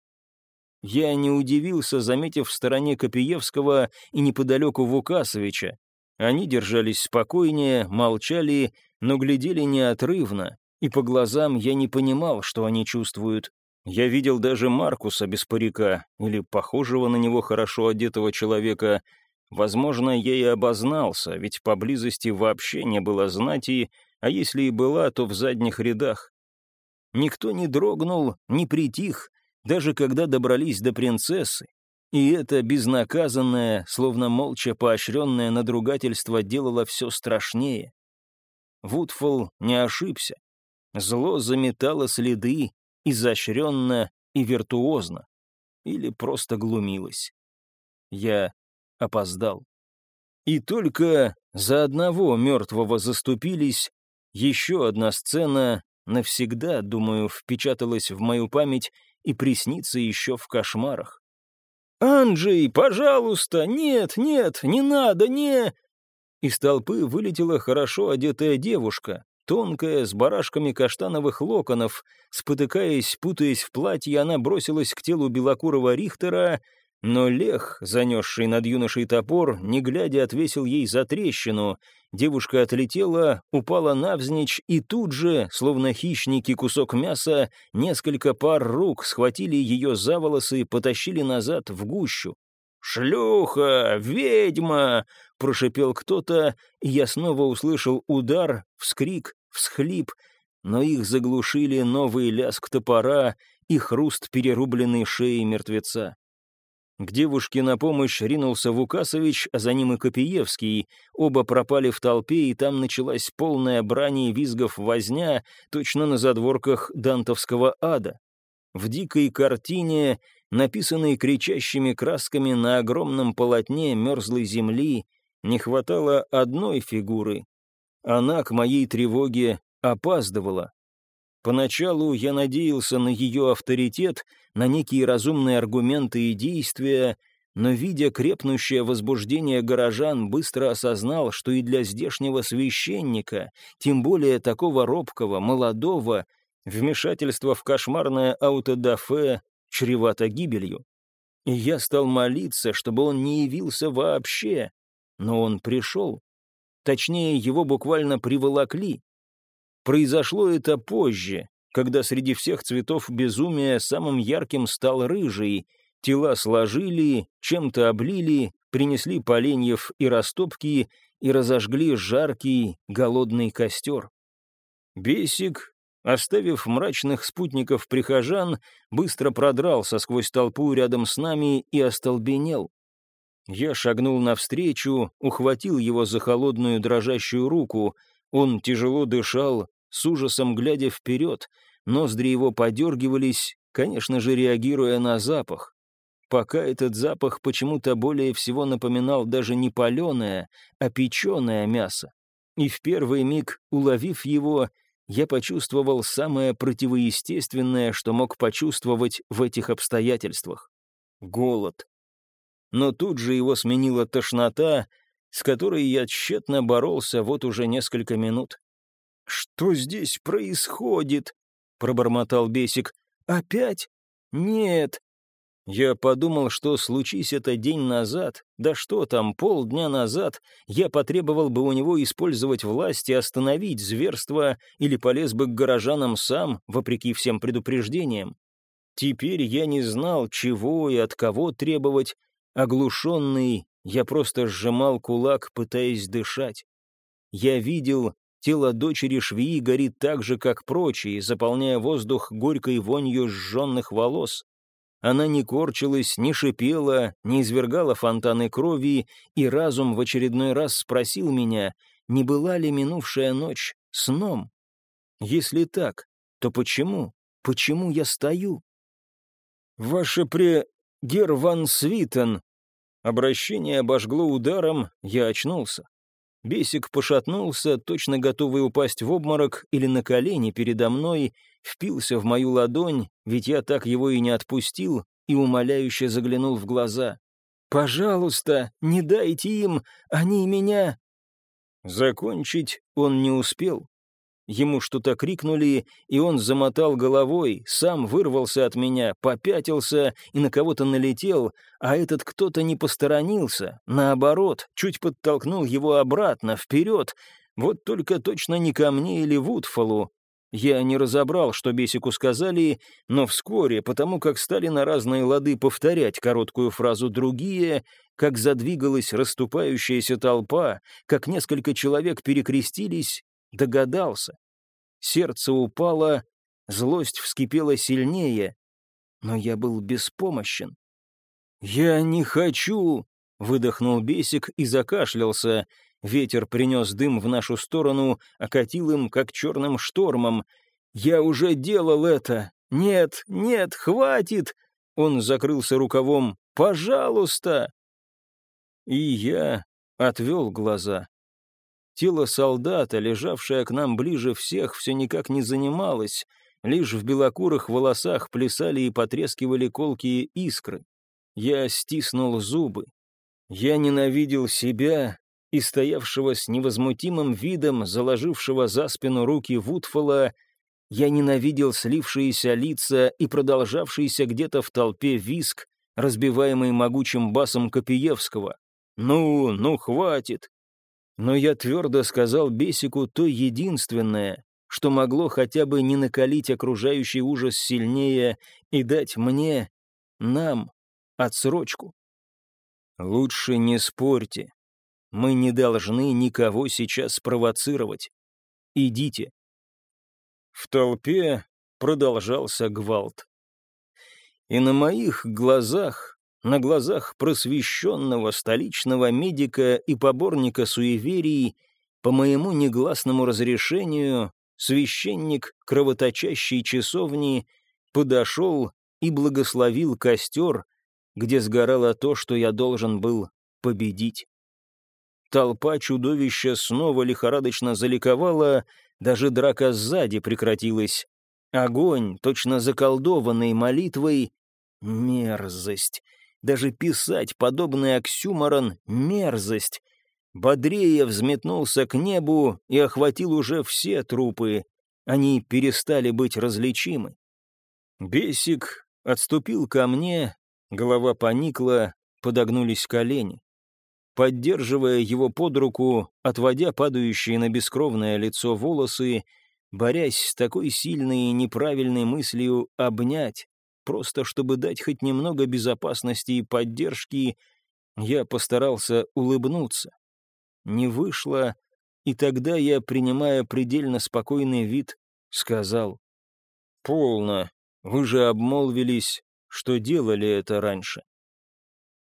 Я не удивился, заметив в стороне Копиевского и неподалеку Вукасовича. Они держались спокойнее, молчали, но глядели неотрывно, и по глазам я не понимал, что они чувствуют. Я видел даже Маркуса без парика, или похожего на него хорошо одетого человека. Возможно, я и обознался, ведь поблизости вообще не было знати, а если и была, то в задних рядах. Никто не дрогнул, не притих, даже когда добрались до принцессы. И это безнаказанное, словно молча поощренное надругательство делало все страшнее. Вудфол не ошибся. Зло заметало следы, изощренно и виртуозно. Или просто глумилась. Я опоздал. И только за одного мертвого заступились, еще одна сцена навсегда, думаю, впечаталась в мою память и приснится еще в кошмарах. «Анджей, пожалуйста! Нет, нет, не надо, не...» Из толпы вылетела хорошо одетая девушка, Тонкая, с барашками каштановых локонов, спотыкаясь, путаясь в платье, она бросилась к телу белокурого Рихтера, но Лех, занесший над юношей топор, не глядя отвесил ей за трещину. Девушка отлетела, упала навзничь, и тут же, словно хищники кусок мяса, несколько пар рук схватили ее за волосы и потащили назад в гущу. «Шлюха! Ведьма!» — прошипел кто-то, и я снова услышал удар, вскрик, всхлип, но их заглушили новый лязг топора и хруст перерубленной шеи мертвеца. К девушке на помощь ринулся Вукасович, а за ним и Копиевский. Оба пропали в толпе, и там началась полная брани и визгов возня, точно на задворках дантовского ада. В дикой картине написанной кричащими красками на огромном полотне мерзлой земли, не хватало одной фигуры. Она к моей тревоге опаздывала. Поначалу я надеялся на ее авторитет, на некие разумные аргументы и действия, но, видя крепнущее возбуждение горожан, быстро осознал, что и для здешнего священника, тем более такого робкого, молодого, вмешательство в кошмарное аутодафе чревато гибелью. И я стал молиться, чтобы он не явился вообще. Но он пришел. Точнее, его буквально приволокли. Произошло это позже, когда среди всех цветов безумия самым ярким стал рыжий. Тела сложили, чем-то облили, принесли поленьев и растопки и разожгли жаркий, голодный костер. Бесик, оставив мрачных спутников прихожан, быстро продрался сквозь толпу рядом с нами и остолбенел. Я шагнул навстречу, ухватил его за холодную дрожащую руку. Он тяжело дышал, с ужасом глядя вперед, ноздри его подергивались, конечно же, реагируя на запах. Пока этот запах почему-то более всего напоминал даже не паленое, а печеное мясо. И в первый миг, уловив его, я почувствовал самое противоестественное, что мог почувствовать в этих обстоятельствах — голод. Но тут же его сменила тошнота, с которой я тщетно боролся вот уже несколько минут. «Что здесь происходит?» — пробормотал Бесик. «Опять? Нет, я подумал, что случись это день назад, да что там, полдня назад, я потребовал бы у него использовать власть и остановить зверство или полез бы к горожанам сам, вопреки всем предупреждениям. Теперь я не знал, чего и от кого требовать. Оглушенный, я просто сжимал кулак, пытаясь дышать. Я видел, тело дочери швеи горит так же, как прочие, заполняя воздух горькой вонью сжженных волос. Она не корчилась, не шипела, не извергала фонтаны крови, и разум в очередной раз спросил меня, не была ли минувшая ночь сном? Если так, то почему? Почему я стою? «Ваше пре... Гер ван Свитен...» Обращение обожгло ударом, я очнулся. Бесик пошатнулся, точно готовый упасть в обморок или на колени передо мной, впился в мою ладонь, ведь я так его и не отпустил, и умоляюще заглянул в глаза. «Пожалуйста, не дайте им, они меня...» Закончить он не успел. Ему что-то крикнули, и он замотал головой, сам вырвался от меня, попятился и на кого-то налетел, а этот кто-то не посторонился, наоборот, чуть подтолкнул его обратно, вперед, вот только точно не ко мне или Вудфолу. Я не разобрал, что Бесику сказали, но вскоре, потому как стали на разные лады повторять короткую фразу другие, как задвигалась расступающаяся толпа, как несколько человек перекрестились, Догадался. Сердце упало, злость вскипела сильнее, но я был беспомощен. «Я не хочу!» — выдохнул Бесик и закашлялся. Ветер принес дым в нашу сторону, окатил им, как черным штормом. «Я уже делал это! Нет, нет, хватит!» Он закрылся рукавом. «Пожалуйста!» И я отвел глаза. Тело солдата, лежавшее к нам ближе всех, все никак не занималось, лишь в белокурых волосах плясали и потрескивали колкие искры. Я стиснул зубы. Я ненавидел себя и стоявшего с невозмутимым видом, заложившего за спину руки Вудфола, я ненавидел слившиеся лица и продолжавшийся где-то в толпе виск, разбиваемый могучим басом Копиевского. «Ну, ну, хватит! Но я твердо сказал Бесику то единственное, что могло хотя бы не накалить окружающий ужас сильнее и дать мне, нам, отсрочку. Лучше не спорьте. Мы не должны никого сейчас провоцировать. Идите. В толпе продолжался гвалт. И на моих глазах на глазах просвещенного столичного медика и поборника суеверий, по моему негласному разрешению, священник кровоточащей часовни подошел и благословил костер, где сгорало то, что я должен был победить. Толпа чудовища снова лихорадочно заликовала, даже драка сзади прекратилась. Огонь, точно заколдованный молитвой, мерзость. Даже писать подобный оксюморон — мерзость. Бодрее взметнулся к небу и охватил уже все трупы. Они перестали быть различимы. Бесик отступил ко мне, голова поникла, подогнулись колени. Поддерживая его под руку, отводя падающие на бескровное лицо волосы, борясь с такой сильной и неправильной мыслью обнять, просто чтобы дать хоть немного безопасности и поддержки, я постарался улыбнуться. Не вышло, и тогда я, принимая предельно спокойный вид, сказал, «Полно, вы же обмолвились, что делали это раньше».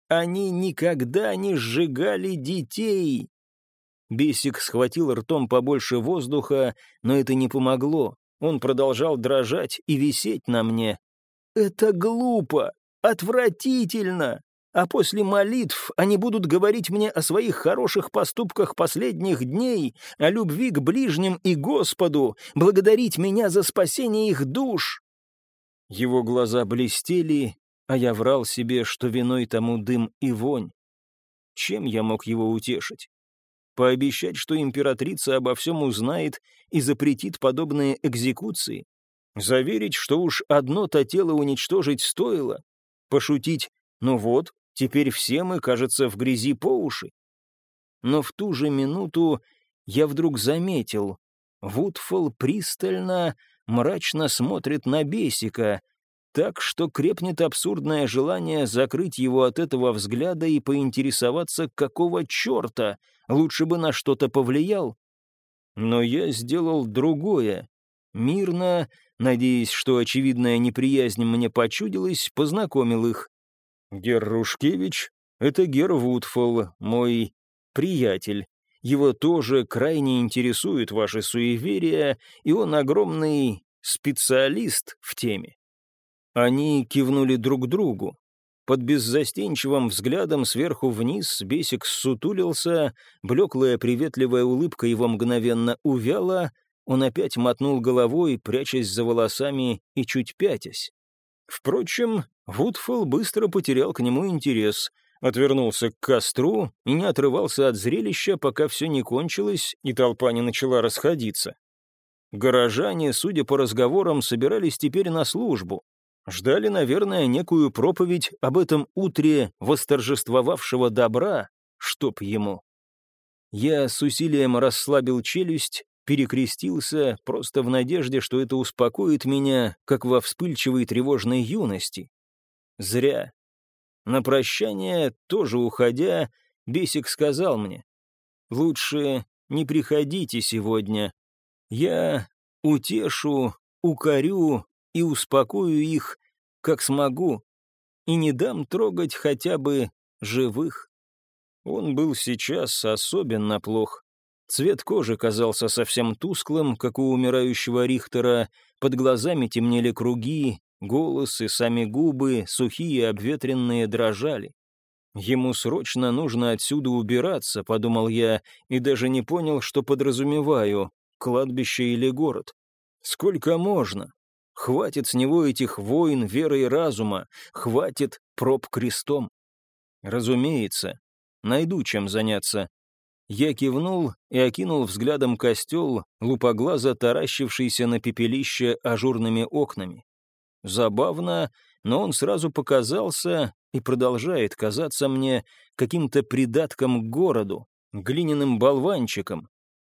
«Они никогда не сжигали детей!» Бесик схватил ртом побольше воздуха, но это не помогло. Он продолжал дрожать и висеть на мне. «Это глупо! Отвратительно! А после молитв они будут говорить мне о своих хороших поступках последних дней, о любви к ближним и Господу, благодарить меня за спасение их душ!» Его глаза блестели, а я врал себе, что виной тому дым и вонь. Чем я мог его утешить? Пообещать, что императрица обо всем узнает и запретит подобные экзекуции? Заверить, что уж одно-то тело уничтожить стоило? Пошутить, ну вот, теперь все мы, кажется, в грязи по уши? Но в ту же минуту я вдруг заметил, Вудфол пристально, мрачно смотрит на Бесика, так что крепнет абсурдное желание закрыть его от этого взгляда и поинтересоваться, какого черта, лучше бы на что-то повлиял. Но я сделал другое. Мирно, надеясь, что очевидная неприязнь мне почудилась, познакомил их. Гер Рушкевич — это Гер Вудфол, мой приятель. Его тоже крайне интересует ваше суеверие, и он огромный специалист в теме. Они кивнули друг другу. Под беззастенчивым взглядом сверху вниз Бесик сутулился, блеклая приветливая улыбка его мгновенно увяла, он опять мотнул головой, прячась за волосами и чуть пятясь. Впрочем, Вудфол быстро потерял к нему интерес, отвернулся к костру и не отрывался от зрелища, пока все не кончилось и толпа не начала расходиться. Горожане, судя по разговорам, собирались теперь на службу. Ждали, наверное, некую проповедь об этом утре восторжествовавшего добра, чтоб ему. Я с усилием расслабил челюсть, перекрестился, просто в надежде, что это успокоит меня, как во вспыльчивой тревожной юности. Зря. На прощание, тоже уходя, Бесик сказал мне, «Лучше не приходите сегодня. Я утешу, укорю и успокою их, как смогу, и не дам трогать хотя бы живых. Он был сейчас особенно плох. Цвет кожи казался совсем тусклым, как у умирающего Рихтера, под глазами темнели круги, голос и сами губы, сухие обветренные, дрожали. «Ему срочно нужно отсюда убираться», — подумал я, и даже не понял, что подразумеваю, кладбище или город. «Сколько можно? Хватит с него этих войн веры и разума, хватит проб крестом. Разумеется, найду чем заняться. Я кивнул и окинул взглядом костел, лупоглазо таращившийся на пепелище ажурными окнами. Забавно, но он сразу показался и продолжает казаться мне каким-то придатком к городу, глиняным болванчиком.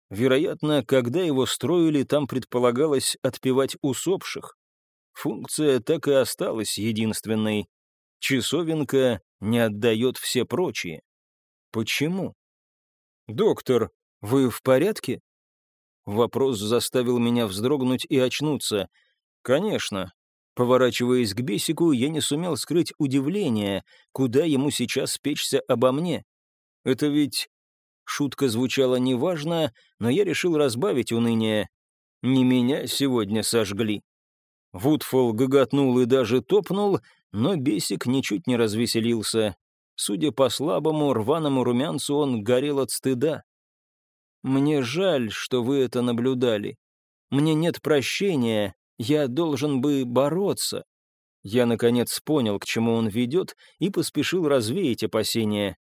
Вероятно, когда его строили, там предполагалось отпевать усопших. Функция так и осталась единственной. Часовенка не отдает все прочие. Почему? «Доктор, вы в порядке?» Вопрос заставил меня вздрогнуть и очнуться. «Конечно». Поворачиваясь к Бесику, я не сумел скрыть удивление, куда ему сейчас спечься обо мне. Это ведь... Шутка звучала неважно, но я решил разбавить уныние. Не меня сегодня сожгли. Вудфол гоготнул и даже топнул, но Бесик ничуть не развеселился. Судя по слабому, рваному румянцу, он горел от стыда. «Мне жаль, что вы это наблюдали. Мне нет прощения, я должен бы бороться». Я, наконец, понял, к чему он ведет, и поспешил развеять опасения.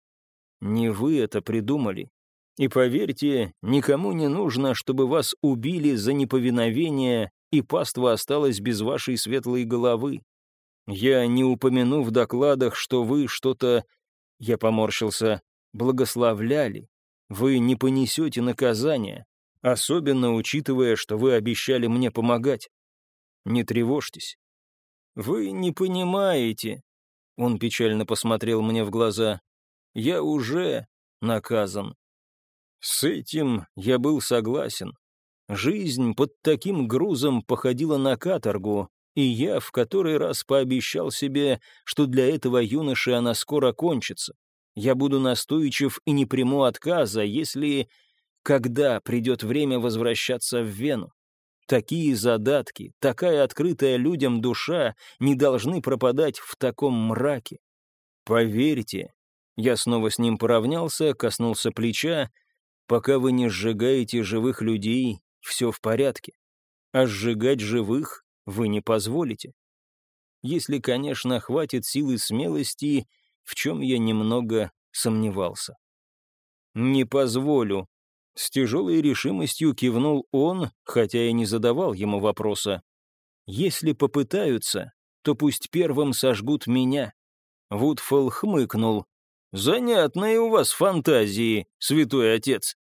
«Не вы это придумали. И поверьте, никому не нужно, чтобы вас убили за неповиновение и паства осталась без вашей светлой головы. Я не упомяну в докладах, что вы что-то, я поморщился, благословляли. Вы не понесете наказания. особенно учитывая, что вы обещали мне помогать. Не тревожьтесь. Вы не понимаете, он печально посмотрел мне в глаза. Я уже наказан. С этим я был согласен. Жизнь под таким грузом походила на каторгу, и я в который раз пообещал себе, что для этого юноши она скоро кончится. Я буду настойчив и не приму отказа, если... Когда придет время возвращаться в Вену. Такие задатки, такая открытая людям душа не должны пропадать в таком мраке. Поверьте, я снова с ним поравнялся, коснулся плеча, пока вы не сжигаете живых людей, все в порядке. А сжигать живых вы не позволите. Если, конечно, хватит силы смелости, в чем я немного сомневался. «Не позволю», — с тяжелой решимостью кивнул он, хотя и не задавал ему вопроса. «Если попытаются, то пусть первым сожгут меня». Вудфолл хмыкнул. «Занятные у вас фантазии, святой отец».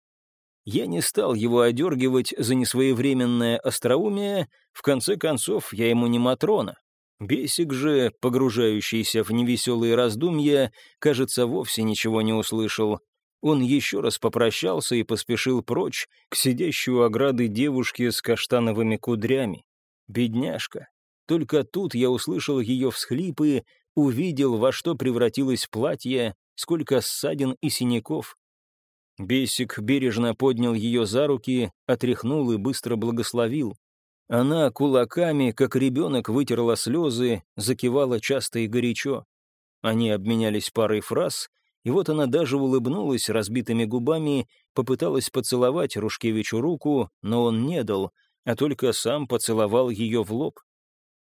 Я не стал его одергивать за несвоевременное остроумие, в конце концов, я ему не Матрона. Бесик же, погружающийся в невеселые раздумья, кажется, вовсе ничего не услышал. Он еще раз попрощался и поспешил прочь к сидящей у ограды девушке с каштановыми кудрями. Бедняжка. Только тут я услышал ее всхлипы, увидел, во что превратилось платье, сколько ссадин и синяков. Бесик бережно поднял ее за руки, отряхнул и быстро благословил. Она кулаками, как ребенок, вытерла слезы, закивала часто и горячо. Они обменялись парой фраз, и вот она даже улыбнулась разбитыми губами, попыталась поцеловать Рушкевичу руку, но он не дал, а только сам поцеловал ее в лоб.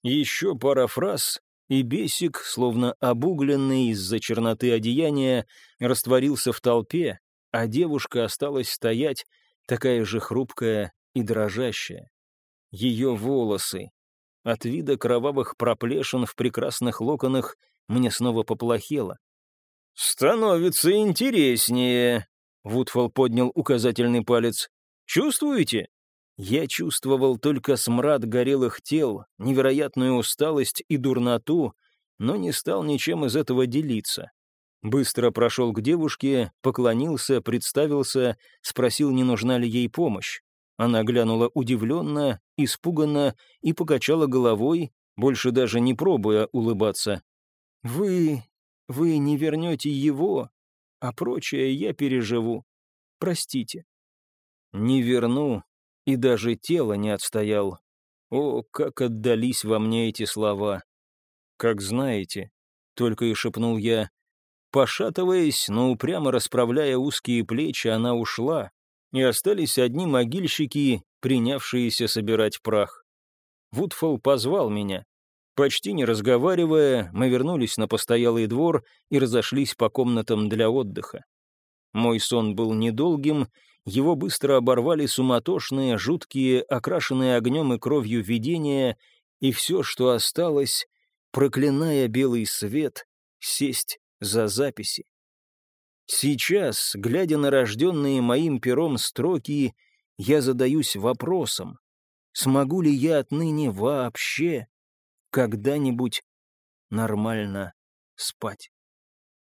Еще пара фраз, и бесик, словно обугленный из-за черноты одеяния, растворился в толпе, а девушка осталась стоять, такая же хрупкая и дрожащая. Ее волосы. От вида кровавых проплешин в прекрасных локонах мне снова поплохело. «Становится интереснее», — Вудфол поднял указательный палец. «Чувствуете?» Я чувствовал только смрад горелых тел, невероятную усталость и дурноту, но не стал ничем из этого делиться. Быстро прошел к девушке, поклонился, представился, спросил, не нужна ли ей помощь. Она глянула удивленно, испуганно и покачала головой, больше даже не пробуя улыбаться. «Вы... вы не вернете его, а прочее я переживу. Простите». «Не верну, и даже тело не отстоял. О, как отдались во мне эти слова. Как знаете, только и шепнул я, Пошатываясь, но упрямо расправляя узкие плечи, она ушла, и остались одни могильщики, принявшиеся собирать прах. Вудфолл позвал меня. Почти не разговаривая, мы вернулись на постоялый двор и разошлись по комнатам для отдыха. Мой сон был недолгим, его быстро оборвали суматошные, жуткие, окрашенные огнем и кровью видения, и все, что осталось, проклиная белый свет, сесть за записи. Сейчас, глядя на рожденные моим пером строки, я задаюсь вопросом, смогу ли я отныне вообще когда-нибудь нормально спать?